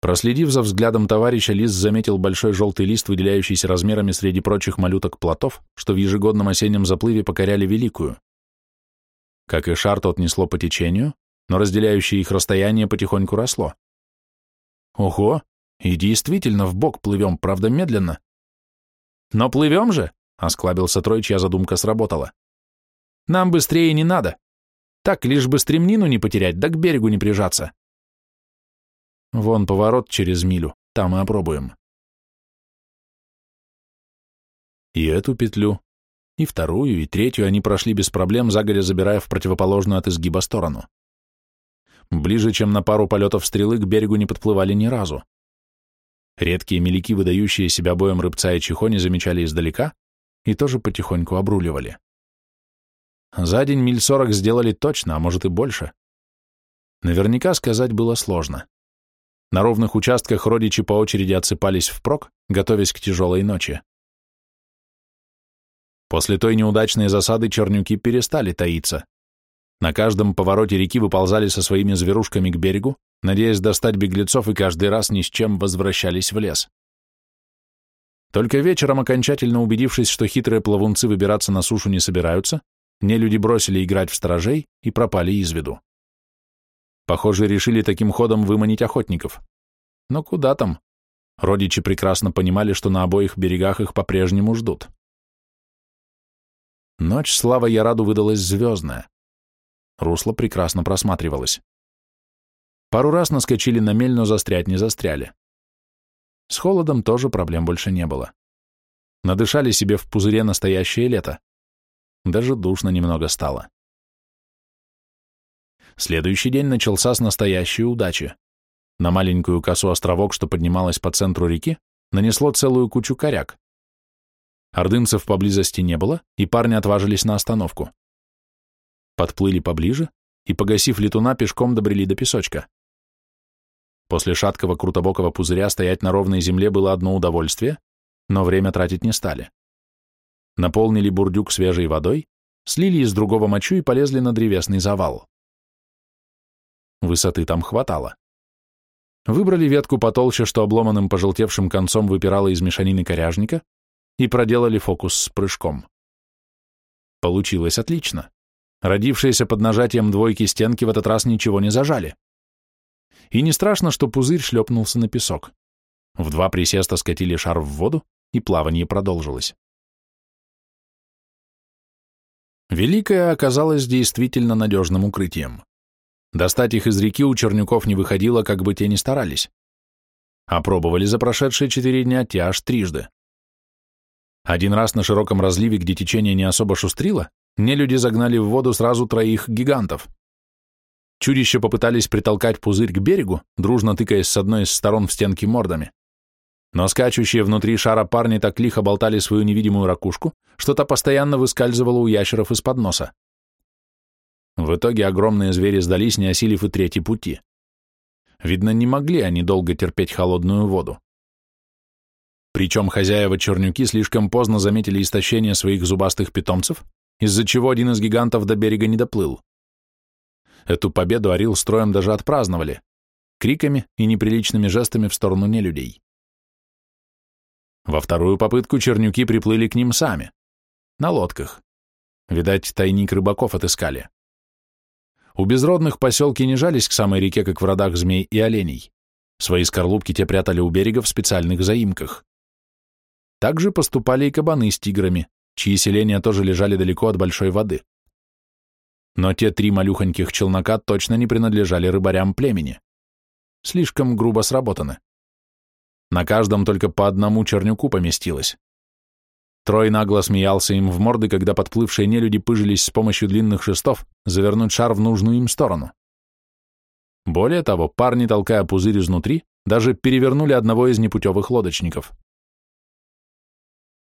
Проследив за взглядом товарища, Лис заметил большой желтый лист, выделяющийся размерами среди прочих малюток плотов, что в ежегодном осеннем заплыве покоряли Великую. Как и шар, тот несло по течению, но разделяющее их расстояние потихоньку росло. Ого, и действительно в бок плывем, правда, медленно. Но плывем же, осклабился Трой, чья задумка сработала. Нам быстрее не надо. Так, лишь бы стремнину не потерять, да к берегу не прижаться. Вон поворот через милю, там и опробуем. И эту петлю, и вторую, и третью они прошли без проблем, загоря забирая в противоположную от изгиба сторону. Ближе, чем на пару полетов стрелы, к берегу не подплывали ни разу. Редкие мелики, выдающие себя боем рыбца и чихони, замечали издалека и тоже потихоньку обруливали. За день миль сорок сделали точно, а может и больше. Наверняка сказать было сложно. На ровных участках родичи по очереди отсыпались впрок, готовясь к тяжелой ночи. После той неудачной засады чернюки перестали таиться. На каждом повороте реки выползали со своими зверушками к берегу, надеясь достать беглецов и каждый раз ни с чем возвращались в лес. Только вечером, окончательно убедившись, что хитрые плавунцы выбираться на сушу не собираются, нелюди бросили играть в сторожей и пропали из виду. Похоже, решили таким ходом выманить охотников. Но куда там? Родичи прекрасно понимали, что на обоих берегах их по-прежнему ждут. Ночь слава Яраду выдалась звездная. Русло прекрасно просматривалось. Пару раз наскочили на мель, но застрять не застряли. С холодом тоже проблем больше не было. Надышали себе в пузыре настоящее лето. Даже душно немного стало. Следующий день начался с настоящей удачи. На маленькую косу островок, что поднималась по центру реки, нанесло целую кучу коряк. Ордынцев поблизости не было, и парни отважились на остановку. Подплыли поближе и, погасив летуна, пешком добрели до песочка. После шаткого крутобокого пузыря стоять на ровной земле было одно удовольствие, но время тратить не стали. Наполнили бурдюк свежей водой, слили из другого мочу и полезли на древесный завал. Высоты там хватало. Выбрали ветку потолще, что обломанным пожелтевшим концом выпирала из мешанины коряжника, и проделали фокус с прыжком. Получилось отлично. Родившиеся под нажатием двойки стенки в этот раз ничего не зажали. И не страшно, что пузырь шлепнулся на песок. В два присеста скатили шар в воду, и плавание продолжилось. Великая оказалась действительно надежным укрытием. Достать их из реки у Чернюков не выходило, как бы те ни старались. Опробовали за прошедшие четыре дня те аж трижды. Один раз на широком разливе, где течение не особо шустрило, люди загнали в воду сразу троих гигантов. Чудища попытались притолкать пузырь к берегу, дружно тыкаясь с одной из сторон в стенки мордами. Но скачущие внутри шара парни так лихо болтали свою невидимую ракушку, что то постоянно выскальзывало у ящеров из-под носа. В итоге огромные звери сдались, не осилив и третий пути. Видно, не могли они долго терпеть холодную воду. Причем хозяева-чернюки слишком поздно заметили истощение своих зубастых питомцев, из-за чего один из гигантов до берега не доплыл. Эту победу Орил строем даже отпраздновали, криками и неприличными жестами в сторону нелюдей. Во вторую попытку чернюки приплыли к ним сами, на лодках. Видать, тайник рыбаков отыскали. У безродных поселки не жались к самой реке, как в родах змей и оленей. Свои скорлупки те прятали у берега в специальных заимках. Также поступали и кабаны с тиграми, чьи селения тоже лежали далеко от большой воды. Но те три малюхоньких челнока точно не принадлежали рыбарям племени. Слишком грубо сработаны. На каждом только по одному чернюку поместилось. Трой нагло смеялся им в морды, когда подплывшие нелюди пыжились с помощью длинных шестов завернуть шар в нужную им сторону. Более того, парни, толкая пузырь изнутри, даже перевернули одного из непутевых лодочников.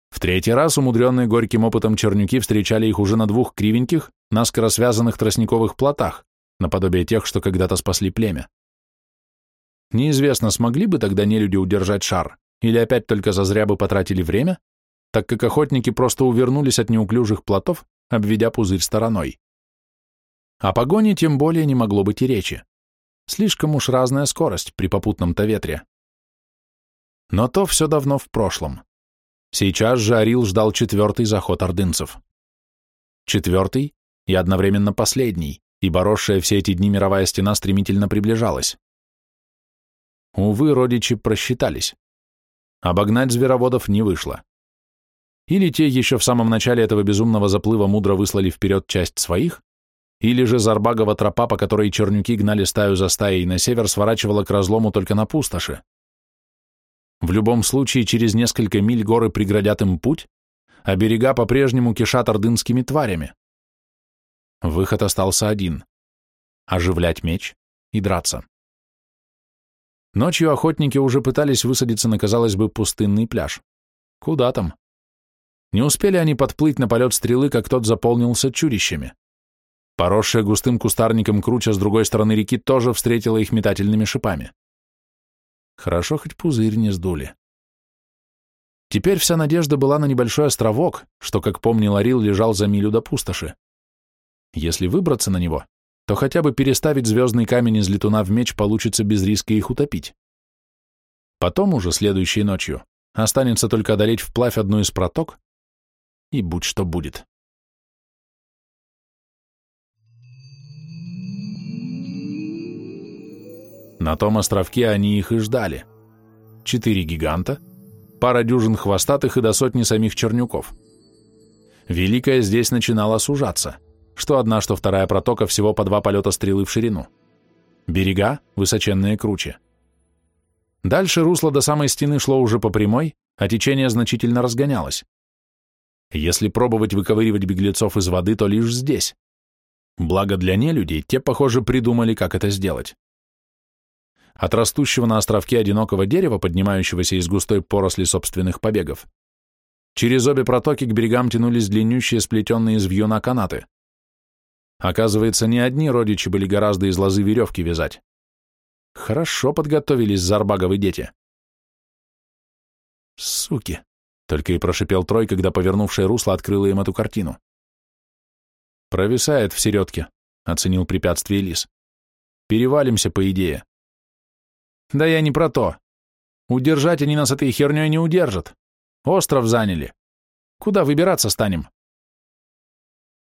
В третий раз умудренные горьким опытом чернюки встречали их уже на двух кривеньких, наскоро связанных тростниковых плотах, наподобие тех, что когда-то спасли племя. Неизвестно, смогли бы тогда нелюди удержать шар, или опять только зазря бы потратили время, так как охотники просто увернулись от неуклюжих плотов, обведя пузырь стороной. О погоне тем более не могло быть и речи. Слишком уж разная скорость при попутном-то ветре. Но то все давно в прошлом. Сейчас же Орил ждал четвертый заход ордынцев. Четвертый и одновременно последний, ибо росшая все эти дни мировая стена стремительно приближалась. Увы, родичи просчитались. Обогнать звероводов не вышло. Или те еще в самом начале этого безумного заплыва мудро выслали вперед часть своих, или же Зарбагова тропа, по которой чернюки гнали стаю за стаей на север, сворачивала к разлому только на пустоши. В любом случае, через несколько миль горы преградят им путь, а берега по-прежнему кишат ордынскими тварями. Выход остался один — оживлять меч и драться. Ночью охотники уже пытались высадиться на, казалось бы, пустынный пляж. Куда там? Не успели они подплыть на полет стрелы, как тот заполнился чудищами. Поросшая густым кустарником круча с другой стороны реки тоже встретила их метательными шипами. Хорошо, хоть пузырь не сдули. Теперь вся надежда была на небольшой островок, что, как помнил Орил, лежал за милю до пустоши. Если выбраться на него, то хотя бы переставить звездный камень из летуна в меч получится без риска их утопить. Потом уже, следующей ночью, останется только одолеть вплавь одну из проток, и будь что будет. На том островке они их и ждали. Четыре гиганта, пара дюжин хвостатых и до сотни самих чернюков. Великая здесь начинала сужаться, что одна, что вторая протока всего по два полета стрелы в ширину. Берега — высоченные круче. Дальше русло до самой стены шло уже по прямой, а течение значительно разгонялось. Если пробовать выковыривать беглецов из воды, то лишь здесь. Благо для нелюдей, те, похоже, придумали, как это сделать. От растущего на островке одинокого дерева, поднимающегося из густой поросли собственных побегов, через обе протоки к берегам тянулись длиннющие сплетенные из вьюна канаты. Оказывается, не одни родичи были гораздо из лозы веревки вязать. Хорошо подготовились зарбаговы дети. Суки! Только и прошипел Трой, когда повернувшее русло открыло им эту картину. Провисает в середке, оценил препятствие лис. Перевалимся, по идее. Да я не про то. Удержать они нас этой херней не удержат. Остров заняли. Куда выбираться станем?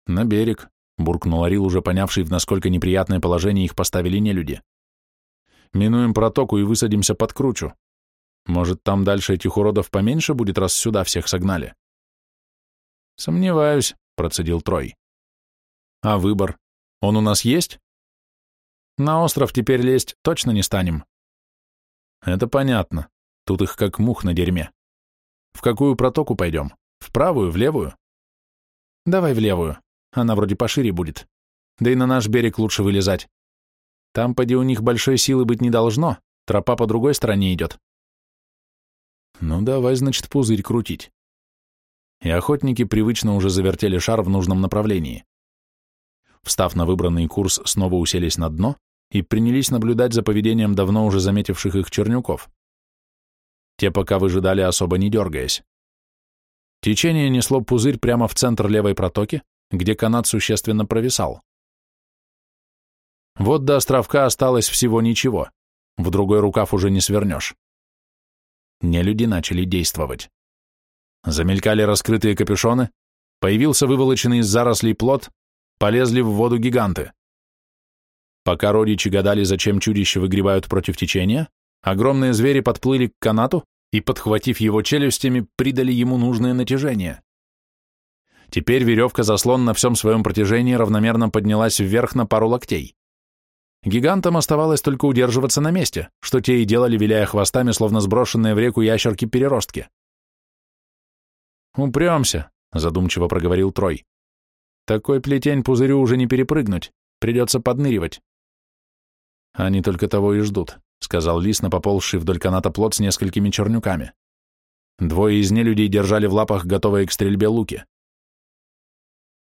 На берег, буркнул Арил, уже понявший, в насколько неприятное положение их поставили нелюди. Минуем протоку и высадимся под кручу. Может, там дальше этих уродов поменьше будет, раз сюда всех согнали? Сомневаюсь, процедил Трой. А выбор? Он у нас есть? На остров теперь лезть точно не станем. Это понятно. Тут их как мух на дерьме. В какую протоку пойдем? В правую, в левую? Давай в левую. Она вроде пошире будет. Да и на наш берег лучше вылезать. Там, поди, у них большой силы быть не должно. Тропа по другой стороне идет. Ну, давай, значит, пузырь крутить. И охотники привычно уже завертели шар в нужном направлении встав на выбранный курс, снова уселись на дно и принялись наблюдать за поведением давно уже заметивших их чернюков. Те пока выжидали, особо не дергаясь. Течение несло пузырь прямо в центр левой протоки, где канат существенно провисал. Вот до островка осталось всего ничего, в другой рукав уже не свернешь. Нелюди начали действовать. Замелькали раскрытые капюшоны, появился выволоченный из зарослей плод, полезли в воду гиганты. Пока родичи гадали, зачем чудища выгребают против течения, огромные звери подплыли к канату и, подхватив его челюстями, придали ему нужное натяжение. Теперь веревка заслон на всем своем протяжении равномерно поднялась вверх на пару локтей. Гигантам оставалось только удерживаться на месте, что те и делали, виляя хвостами, словно сброшенные в реку ящерки-переростки. «Упремся», — задумчиво проговорил Трой. Такой плетень пузырю уже не перепрыгнуть, придется подныривать. Они только того и ждут, сказал Лис, напоползший вдоль каната плот с несколькими чернюками. Двое из нелюдей держали в лапах готовые к стрельбе луки.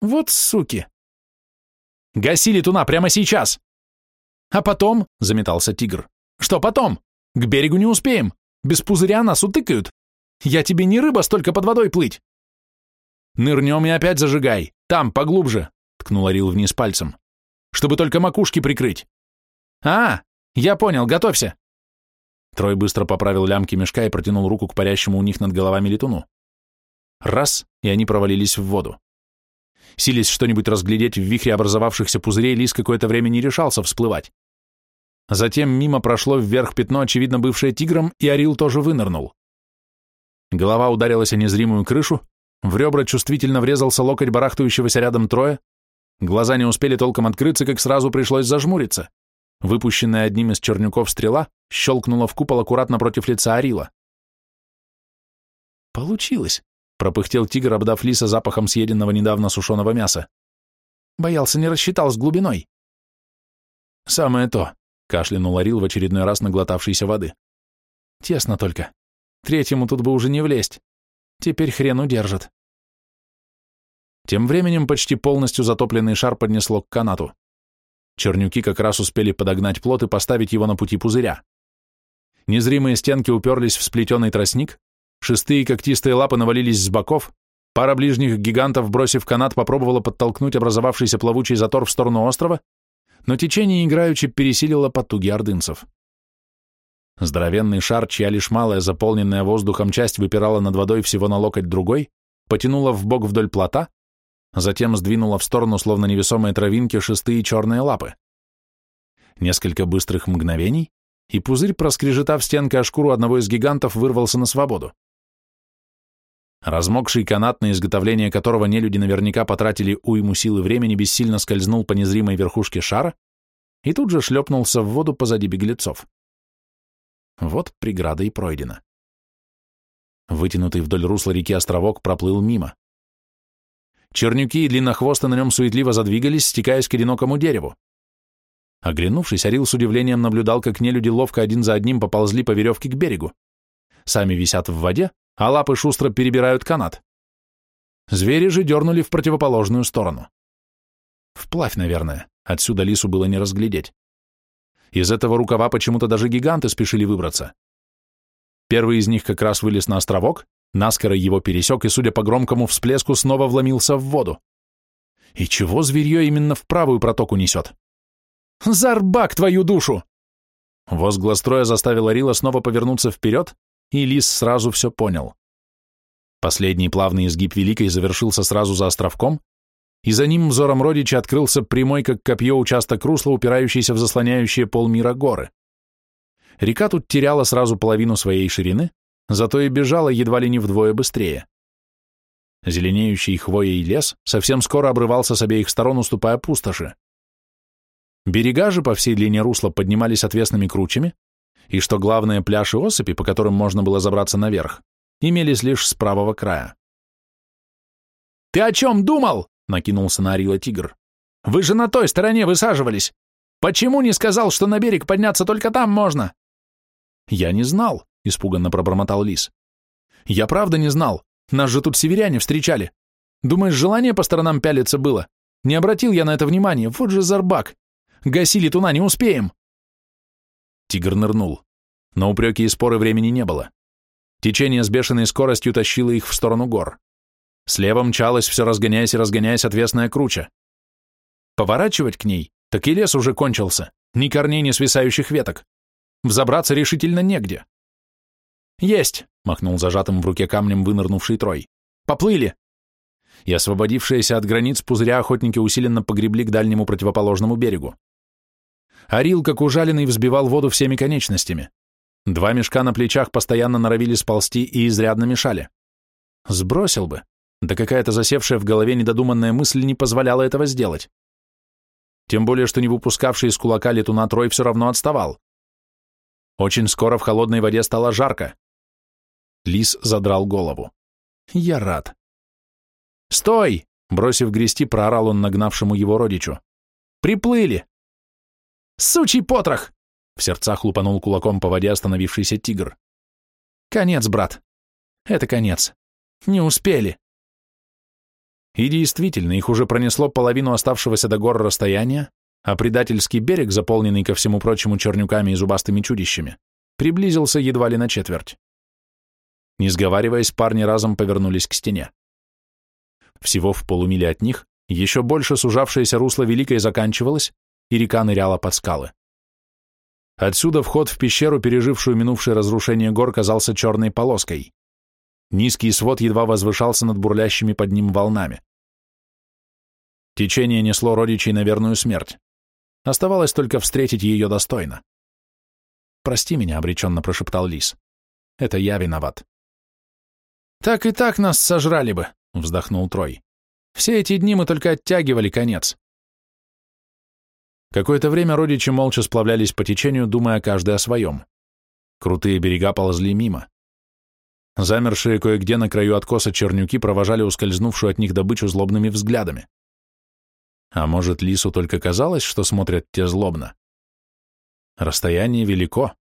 Вот суки! Гасили туна прямо сейчас! А потом, — заметался тигр, — что потом? К берегу не успеем, без пузыря нас утыкают. Я тебе не рыба столько под водой плыть. Нырнем и опять зажигай. Там, поглубже, ткнул Орил вниз пальцем. Чтобы только макушки прикрыть. А, я понял, готовься. Трой быстро поправил лямки мешка и протянул руку к парящему у них над головами летуну. Раз, и они провалились в воду. Сились что-нибудь разглядеть в вихре образовавшихся пузырей, Лис какое-то время не решался всплывать. Затем мимо прошло вверх пятно, очевидно бывшее тигром, и Орил тоже вынырнул. Голова ударилась о незримую крышу, в ребра чувствительно врезался локоть барахтающегося рядом Троя. Глаза не успели толком открыться, как сразу пришлось зажмуриться. Выпущенная одним из чернюков стрела щелкнула в купол аккуратно против лица Арила. «Получилось», — пропыхтел тигр, обдав лиса запахом съеденного недавно сушеного мяса. «Боялся, не рассчитал с глубиной». «Самое то», — кашлянул Арил в очередной раз наглотавшейся воды. «Тесно только. Третьему тут бы уже не влезть. Теперь хрен удержит». Тем временем почти полностью затопленный шар поднесло к канату. Чернюки как раз успели подогнать плот и поставить его на пути пузыря. Незримые стенки уперлись в сплетенный тростник, шестые когтистые лапы навалились с боков, пара ближних гигантов, бросив канат, попробовала подтолкнуть образовавшийся плавучий затор в сторону острова, но течение играючи пересилило потуги ордынцев. Здоровенный шар, чья лишь малая заполненная воздухом часть выпирала над водой всего на локоть другой, потянула в бок вдоль плота, затем сдвинула в сторону, словно невесомые травинки, шестые черные лапы. Несколько быстрых мгновений, и пузырь, проскрежетав стенкой о шкуру одного из гигантов, вырвался на свободу. Размокший канат, на изготовление которого нелюди наверняка потратили уйму силы времени, бессильно скользнул по незримой верхушке шара и тут же шлепнулся в воду позади беглецов. Вот преграда и пройдена. Вытянутый вдоль русла реки островок проплыл мимо. Чернюки и длиннохвосты на нем суетливо задвигались, стекаясь к одинокому дереву. Оглянувшись, Орил с удивлением наблюдал, как нелюди ловко один за одним поползли по веревке к берегу. Сами висят в воде, а лапы шустро перебирают канат. Звери же дернули в противоположную сторону. Вплавь, наверное, отсюда лису было не разглядеть. Из этого рукава почему-то даже гиганты спешили выбраться. Первый из них как раз вылез на островок, наскоро его пересек и, судя по громкому всплеску, снова вломился в воду. И чего зверье именно в правую протоку несет? «Зарбак твою душу!» Возглас троя заставил Арила снова повернуться вперед, и Лис сразу все понял. Последний плавный изгиб Великой завершился сразу за островком, и за ним взором родича открылся прямой, как копье, участок русла, упирающийся в заслоняющие полмира горы. Река тут теряла сразу половину своей ширины, зато и бежала едва ли не вдвое быстрее. Зеленеющий хвоей лес совсем скоро обрывался с обеих сторон, уступая пустоши. Берега же по всей длине русла поднимались отвесными кручами, и, что главное, пляж и осыпи, по которым можно было забраться наверх, имелись лишь с правого края. «Ты о чем думал?» — накинулся на Арила тигр. «Вы же на той стороне высаживались! Почему не сказал, что на берег подняться только там можно?» «Я не знал», — испуганно пробормотал лис. «Я правда не знал. Нас же тут северяне встречали. Думаешь, желание по сторонам пялиться было? Не обратил я на это внимания. Вот же зарбак. Гасили туна, не успеем!» Тигр нырнул. Но упреки и споры времени не было. Течение с бешеной скоростью тащило их в сторону гор. Слева мчалась, все разгоняясь и разгоняясь, отвесная круча. Поворачивать к ней, так и лес уже кончился, ни корней, ни свисающих веток. Взобраться решительно негде. «Есть!» — махнул зажатым в руке камнем вынырнувший Трой. «Поплыли!» И освободившиеся от границ пузыря охотники усиленно погребли к дальнему противоположному берегу. Арил, как ужаленный, взбивал воду всеми конечностями. Два мешка на плечах постоянно норовили сползти и изрядно мешали. Сбросил бы, да какая-то засевшая в голове недодуманная мысль не позволяла этого сделать. Тем более, что не выпускавший из кулака летуна Трой все равно отставал. Очень скоро в холодной воде стало жарко. Лис задрал голову. Я рад. «Стой!» — бросив грести, проорал он нагнавшему его родичу. «Приплыли!» «Сучий потрох!» — в сердцах лупанул кулаком по воде остановившийся тигр. «Конец, брат. Это конец. Не успели». И действительно, их уже пронесло половину оставшегося до гор расстояния, а предательский берег, заполненный ко всему прочему чернюками и зубастыми чудищами, приблизился едва ли на четверть. Не сговариваясь, парни разом повернулись к стене. Всего в полумиле от них еще больше сужавшееся русло Великой заканчивалось, и река ныряла под скалы. Отсюда вход в пещеру, пережившую минувшее разрушение гор, казался черной полоской. Низкий свод едва возвышался над бурлящими под ним волнами. Течение несло родичей на верную смерть. Оставалось только встретить ее достойно. «Прости меня», — обреченно прошептал Лис. «Это я виноват». «Так и так нас сожрали бы», — вздохнул Трой. «Все эти дни мы только оттягивали конец». Какое-то время родичи молча сплавлялись по течению, думая каждый о своем. Крутые берега ползли мимо. Замершие кое-где на краю откоса чернюки провожали ускользнувшую от них добычу злобными взглядами. А может, лису только казалось, что смотрят те злобно? Расстояние велико.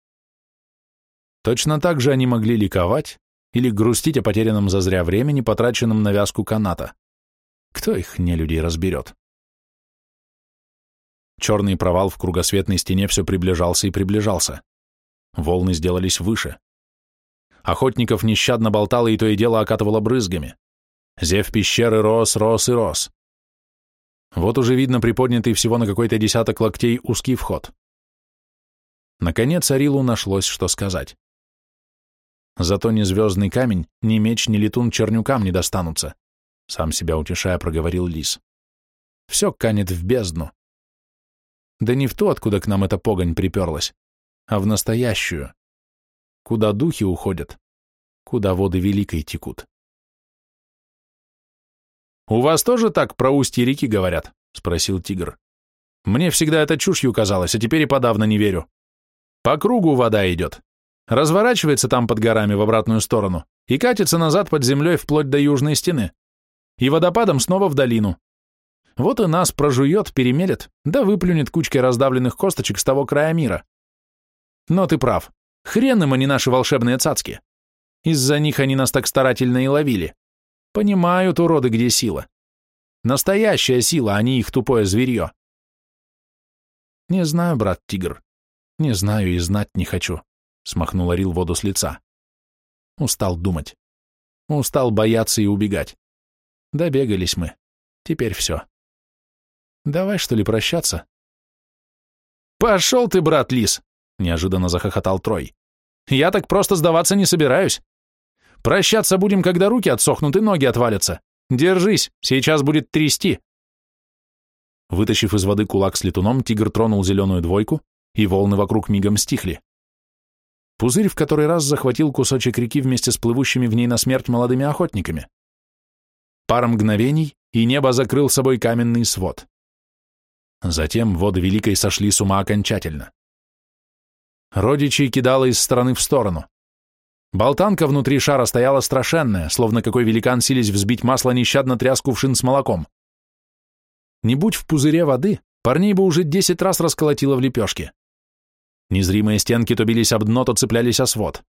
Точно так же они могли ликовать или грустить о потерянном зазря времени, потраченном на вязку каната. Кто их, не людей, разберет? Черный провал в кругосветной стене все приближался и приближался. Волны сделались выше. Охотников нещадно болтало и то и дело окатывало брызгами. Зев пещеры рос, рос и рос. Вот уже видно приподнятый всего на какой-то десяток локтей узкий вход. Наконец Арилу нашлось, что сказать. Зато ни звездный камень, ни меч, ни летун чернюкам не достанутся, сам себя утешая, проговорил лис. Все канет в бездну. Да не в то, откуда к нам эта погонь приперлась, а в настоящую. Куда духи уходят, куда воды великой текут. «У вас тоже так про устье реки говорят?» — спросил тигр. «Мне всегда это чушью казалось, а теперь и подавно не верю. По кругу вода идет. Разворачивается там под горами в обратную сторону и катится назад под землей вплоть до южной стены. и водопадом снова в долину. Вот и нас прожует, перемелет, да выплюнет кучкой раздавленных косточек с того края мира. Но ты прав, хрен им они наши волшебные цацки. Из-за них они нас так старательно и ловили. Понимают, уроды, где сила. Настоящая сила, а не их тупое зверье. Не знаю, брат Тигр. Не знаю и знать не хочу. Смахнул Рил воду с лица. Устал думать. Устал бояться и убегать. Добегались мы. Теперь все. Давай, что ли, прощаться? Пошел ты, брат Лис! Неожиданно захохотал Трой. Я так просто сдаваться не собираюсь. Прощаться будем, когда руки отсохнут и ноги отвалятся. Держись, сейчас будет трясти. Вытащив из воды кулак с летуном, тигр тронул зеленую двойку, и волны вокруг мигом стихли. Пузырь в который раз захватил кусочек реки вместе с плывущими в ней на смерть молодыми охотниками. Пара мгновений, и небо закрыл собой каменный свод. Затем воды Великой сошли с ума окончательно. Родичей кидало из стороны в сторону. Болтанка внутри шара стояла страшенная, словно какой великан сились взбить масло нещадно тряс кувшин с молоком. Не будь в пузыре воды, парней бы уже десять раз расколотило в лепешке. Незримые стенки то бились об дно, то цеплялись о свод.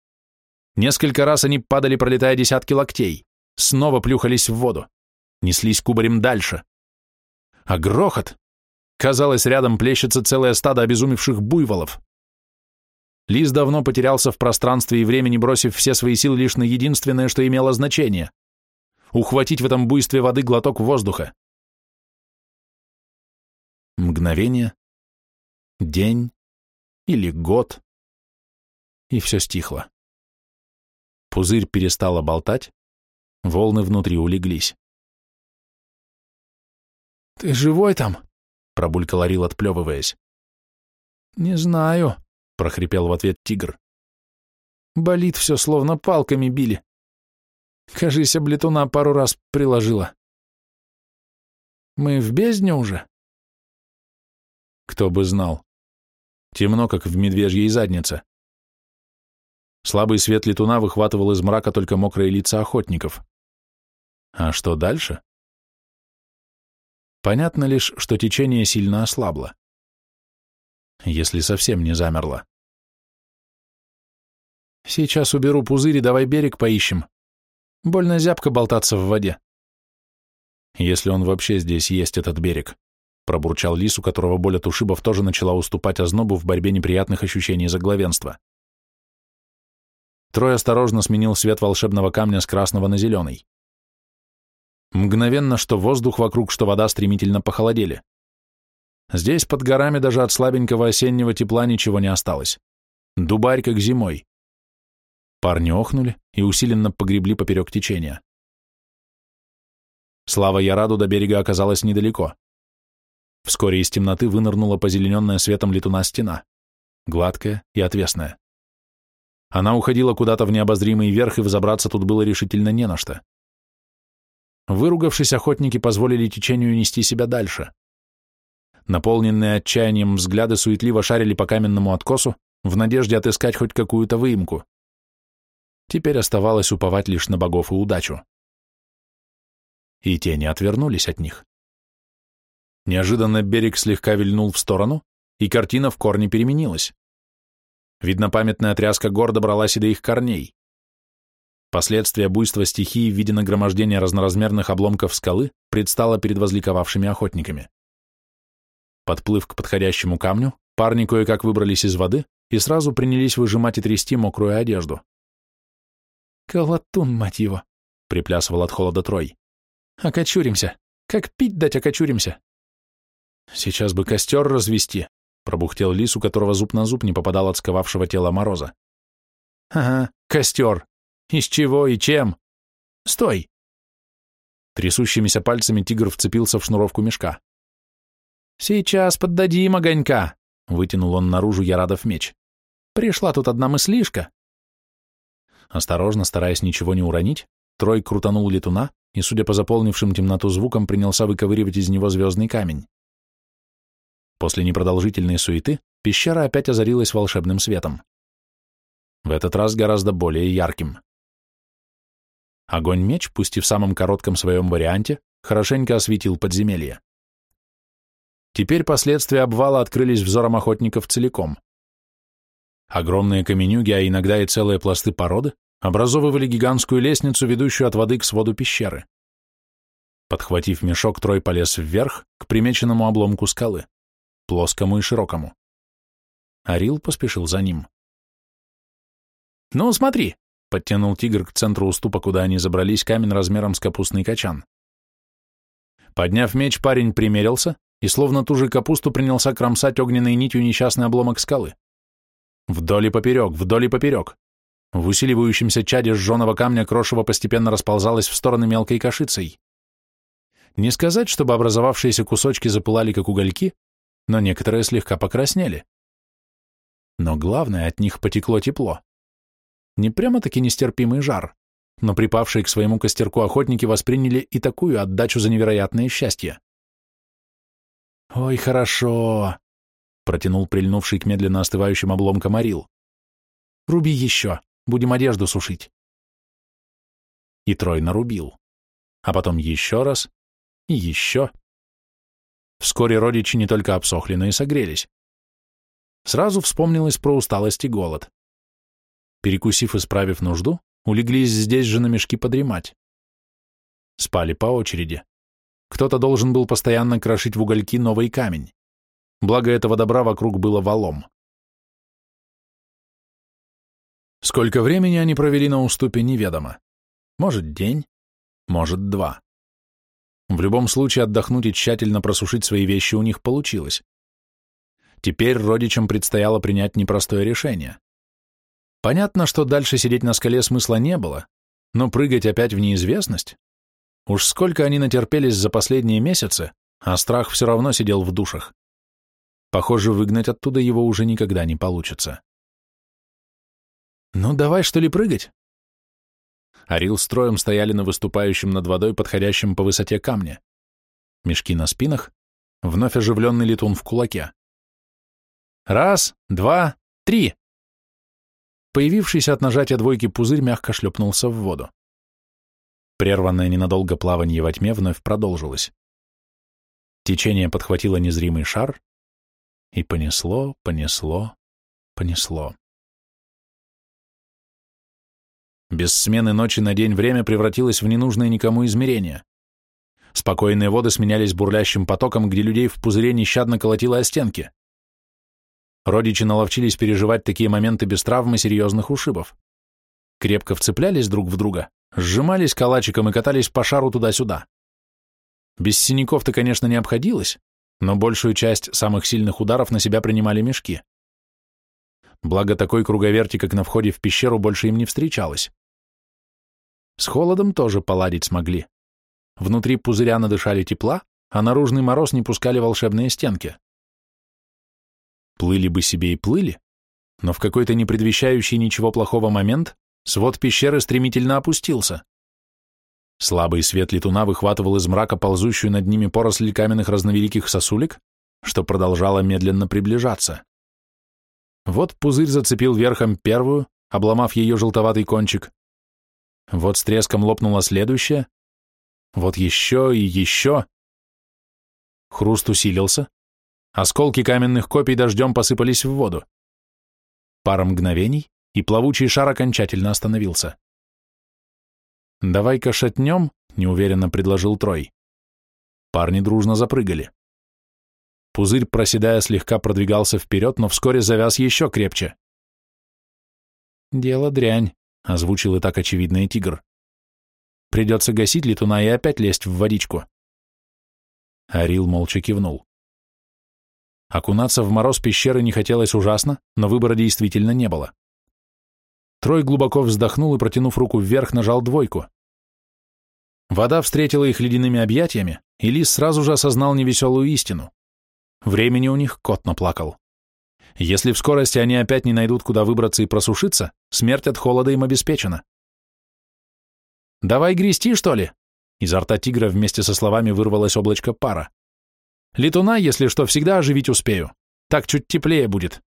Несколько раз они падали, пролетая десятки локтей, снова плюхались в воду, неслись кубарем дальше. А грохот! Казалось, рядом плещется целое стадо обезумевших буйволов. Лис давно потерялся в пространстве и времени, бросив все свои силы лишь на единственное, что имело значение — ухватить в этом буйстве воды глоток воздуха. Мгновение, день или год, и все стихло. Пузырь перестала болтать, волны внутри улеглись. «Ты живой там?» — пробулькал Рил, отплевываясь. «Не знаю», — прохрипел в ответ тигр. «Болит все, словно палками били. Кажись, облетуна пару раз приложила. Мы в бездне уже?» Кто бы знал. Темно, как в медвежьей заднице. Слабый свет летуна выхватывал из мрака только мокрые лица охотников. А что дальше? Понятно лишь, что течение сильно ослабло если совсем не замерла. Сейчас уберу пузырь и давай берег поищем. Больно зябко болтаться в воде. Если он вообще здесь есть, этот берег, пробурчал лис, у которого боль от ушибов тоже начала уступать ознобу в борьбе неприятных ощущений за главенство. Трой осторожно сменил свет волшебного камня с красного на зеленый. Мгновенно, что воздух вокруг, что вода стремительно похолодели. Здесь под горами даже от слабенького осеннего тепла ничего не осталось. Дубарь как зимой. Парни охнули и усиленно погребли поперек течения. Слава Яраду до берега оказалась недалеко. Вскоре из темноты вынырнула позелененная светом летуна стена, гладкая и отвесная. Она уходила куда-то в необозримый верх, и взобраться тут было решительно не на что. Выругавшись, охотники позволили течению нести себя дальше. Наполненные отчаянием взгляды суетливо шарили по каменному откосу в надежде отыскать хоть какую-то выемку. Теперь оставалось уповать лишь на богов и удачу. И те не отвернулись от них. Неожиданно берег слегка вильнул в сторону, и картина в корне переменилась. Видно, памятная тряска гор добралась и до их корней. Последствия буйства стихии в виде нагромождения разноразмерных обломков скалы предстало перед возликовавшими охотниками. Подплыв к подходящему камню, парни кое-как выбрались из воды и сразу принялись выжимать и трясти мокрую одежду. «Колотун, мать его!» — приплясывал от холода Трой. «Окочуримся! Как пить дать окочуримся!» «Сейчас бы костер развести!» — пробухтел лис, у которого зуб на зуб не попадал от сковавшего тела мороза. «Ага, костер! Из чего и чем? Стой!» Трясущимися пальцами тигр вцепился в шнуровку мешка. «Сейчас поддадим огонька», — вытянул он наружу Ярадов меч. «Пришла тут одна мыслишка». Осторожно, стараясь ничего не уронить, Трой крутанул летуна и, судя по заполнившим темноту звукам, принялся выковыривать из него звездный камень. После непродолжительной суеты пещера опять озарилась волшебным светом. В этот раз гораздо более ярким. Огонь-меч, пусть и в самом коротком своем варианте, хорошенько осветил подземелье. Теперь последствия обвала открылись взором охотников целиком. Огромные каменюги, а иногда и целые пласты породы, образовывали гигантскую лестницу, ведущую от воды к своду пещеры. Подхватив мешок, Трой полез вверх, к примеченному обломку скалы, плоскому и широкому. Арил поспешил за ним. «Ну, смотри!» — подтянул тигр к центру уступа, куда они забрались, камень размером с капустный качан. Подняв меч, парень примерился и, словно ту же капусту, принялся кромсать огненной нитью несчастный обломок скалы. Вдоль и поперек, вдоль и поперек. В усиливающемся чаде сжженного камня крошево постепенно расползалось в стороны мелкой кашицей. Не сказать, чтобы образовавшиеся кусочки запылали, как угольки, но некоторые слегка покраснели. Но главное, от них потекло тепло. Не прямо-таки нестерпимый жар, но припавшие к своему костерку охотники восприняли и такую отдачу за невероятное счастье. «Ой, хорошо!» — протянул прильнувший к медленно остывающим обломкам Орил. «Руби еще, будем одежду сушить». И Трой нарубил. А потом еще раз и еще. Вскоре родичи не только обсохли, но и согрелись. Сразу вспомнилось про усталость и голод. Перекусив и справив нужду, улеглись здесь же на мешки подремать. Спали по очереди. Кто-то должен был постоянно крошить в угольки новый камень. Благо этого добра вокруг было валом. Сколько времени они провели на уступе, неведомо. Может, день, может, два. В любом случае отдохнуть и тщательно просушить свои вещи у них получилось. Теперь родичам предстояло принять непростое решение. Понятно, что дальше сидеть на скале смысла не было, но прыгать опять в неизвестность? Уж сколько они натерпелись за последние месяцы, а страх все равно сидел в душах. Похоже, выгнать оттуда его уже никогда не получится. «Ну, давай, что ли, прыгать?» Орил строем стояли на выступающем над водой, подходящем по высоте камне. Мешки на спинах, вновь оживленный летун в кулаке. «Раз, два, три!» Появившийся от нажатия двойки пузырь мягко шлепнулся в воду. Прерванное ненадолго плавание во тьме вновь продолжилось. Течение подхватило незримый шар и понесло, понесло, понесло. Без смены ночи на день время превратилось в ненужное никому измерение. Спокойные воды сменялись бурлящим потоком, где людей в пузыре нещадно колотило о стенки. Родичи наловчились переживать такие моменты без травм и серьезных ушибов. Крепко вцеплялись друг в друга, сжимались калачиком и катались по шару туда-сюда. Без синяков-то, конечно, не обходилось, но большую часть самых сильных ударов на себя принимали мешки. Благо такой круговерти, как на входе в пещеру, больше им не встречалось. С холодом тоже поладить смогли. Внутри пузыря надышали тепла, а наружный мороз не пускали волшебные стенки. Плыли бы себе и плыли, но в какой-то непредвещающий ничего плохого момент свод пещеры стремительно опустился. Слабый свет летуна выхватывал из мрака ползущую над ними поросль каменных разновеликих сосулек, что продолжало медленно приближаться. Вот пузырь зацепил верхом первую, обломав ее желтоватый кончик, вот с треском лопнула следующая. Вот еще и еще. Хруст усилился. Осколки каменных копий дождем посыпались в воду. Пара мгновений, и плавучий шар окончательно остановился. «Давай-ка шатнем», — неуверенно предложил Трой. Парни дружно запрыгали. Пузырь, проседая, слегка продвигался вперед, но вскоре завяз еще крепче. «Дело дрянь», — озвучил и так очевидный тигр. «Придется гасить летуна и опять лезть в водичку». Арил молча кивнул. Окунаться в мороз пещеры не хотелось ужасно, но выбора действительно не было. Трой глубоко вздохнул и, протянув руку вверх, нажал двойку. Вода встретила их ледяными объятиями, и Лис сразу же осознал невеселую истину. Времени у них кот наплакал. Если в скорости они опять не найдут, куда выбраться и просушиться, смерть от холода им обеспечена. «Давай грести, что ли?» Изо рта тигра вместе со словами вырвалось облачко пара. «Летуна, если что, всегда оживить успею. Так чуть теплее будет».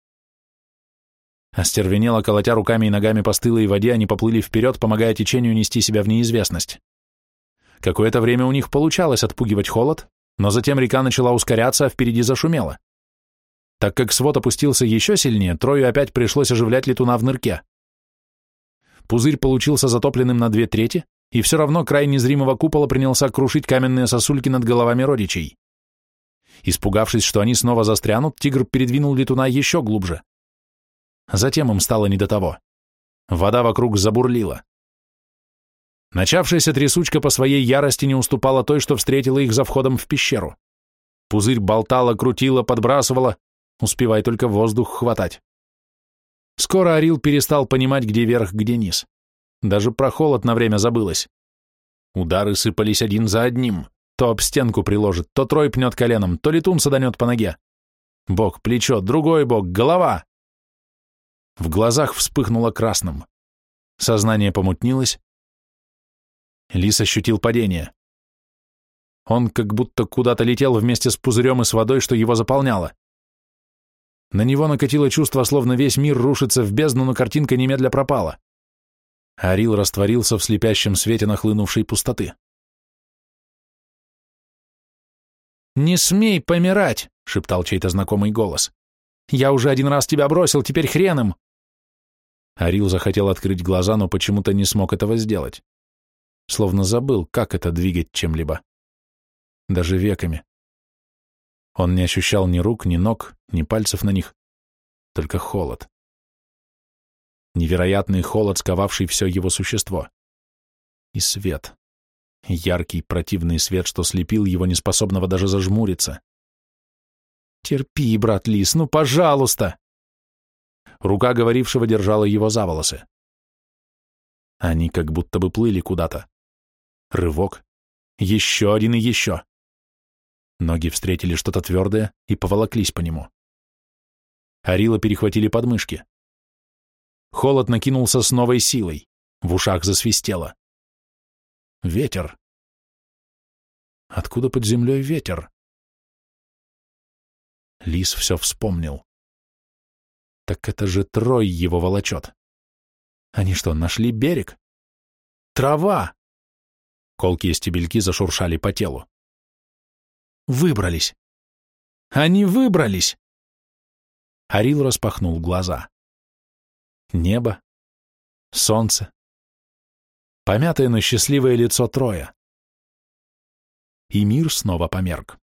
Остервенело, колотя руками и ногами по стылой воде, они поплыли вперед, помогая течению нести себя в неизвестность. Какое-то время у них получалось отпугивать холод, но затем река начала ускоряться, а впереди зашумела. Так как свод опустился еще сильнее, Трою опять пришлось оживлять летуна в нырке. Пузырь получился затопленным на две трети, и все равно край незримого купола принялся крушить каменные сосульки над головами родичей. Испугавшись, что они снова застрянут, тигр передвинул летуна еще глубже. Затем им стало не до того. Вода вокруг забурлила. Начавшаяся трясучка по своей ярости не уступала той, что встретила их за входом в пещеру. Пузырь болтала, крутила, подбрасывала, успевай только воздух хватать. Скоро Орил перестал понимать, где верх, где низ. Даже про холод на время забылось. Удары сыпались один за одним. То об стенку приложит, то трой пнет коленом, то летун саданет по ноге. Бок, плечо, другой бок, голова. В глазах вспыхнуло красным. Сознание помутнилось. Лис ощутил падение. Он как будто куда-то летел вместе с пузырем и с водой, что его заполняло. На него накатило чувство, словно весь мир рушится в бездну, но картинка немедля пропала. Арил растворился в слепящем свете нахлынувшей пустоты. «Не смей помирать!» — шептал чей-то знакомый голос. «Я уже один раз тебя бросил, теперь хрен им!» Арил захотел открыть глаза, но почему-то не смог этого сделать. Словно забыл, как это двигать чем-либо. Даже веками. Он не ощущал ни рук, ни ног, ни пальцев на них, только холод. Невероятный холод, сковавший все его существо. И свет. Яркий, противный свет, что слепил его, неспособного даже зажмуриться. «Терпи, брат Лис, ну, пожалуйста!» Рука говорившего держала его за волосы. Они как будто бы плыли куда-то. Рывок. Еще один и еще. Ноги встретили что-то твердое и поволоклись по нему. Арила перехватили подмышки. Холод накинулся с новой силой. В ушах засвистело. Ветер. Откуда под землей ветер? Лис все вспомнил. Так это же Трой его волочет. Они что, нашли берег? Трава! Колкие стебельки зашуршали по телу. Выбрались. Они выбрались! Арил распахнул глаза. Небо, солнце, помятое, но счастливое лицо Троя. И мир снова померк.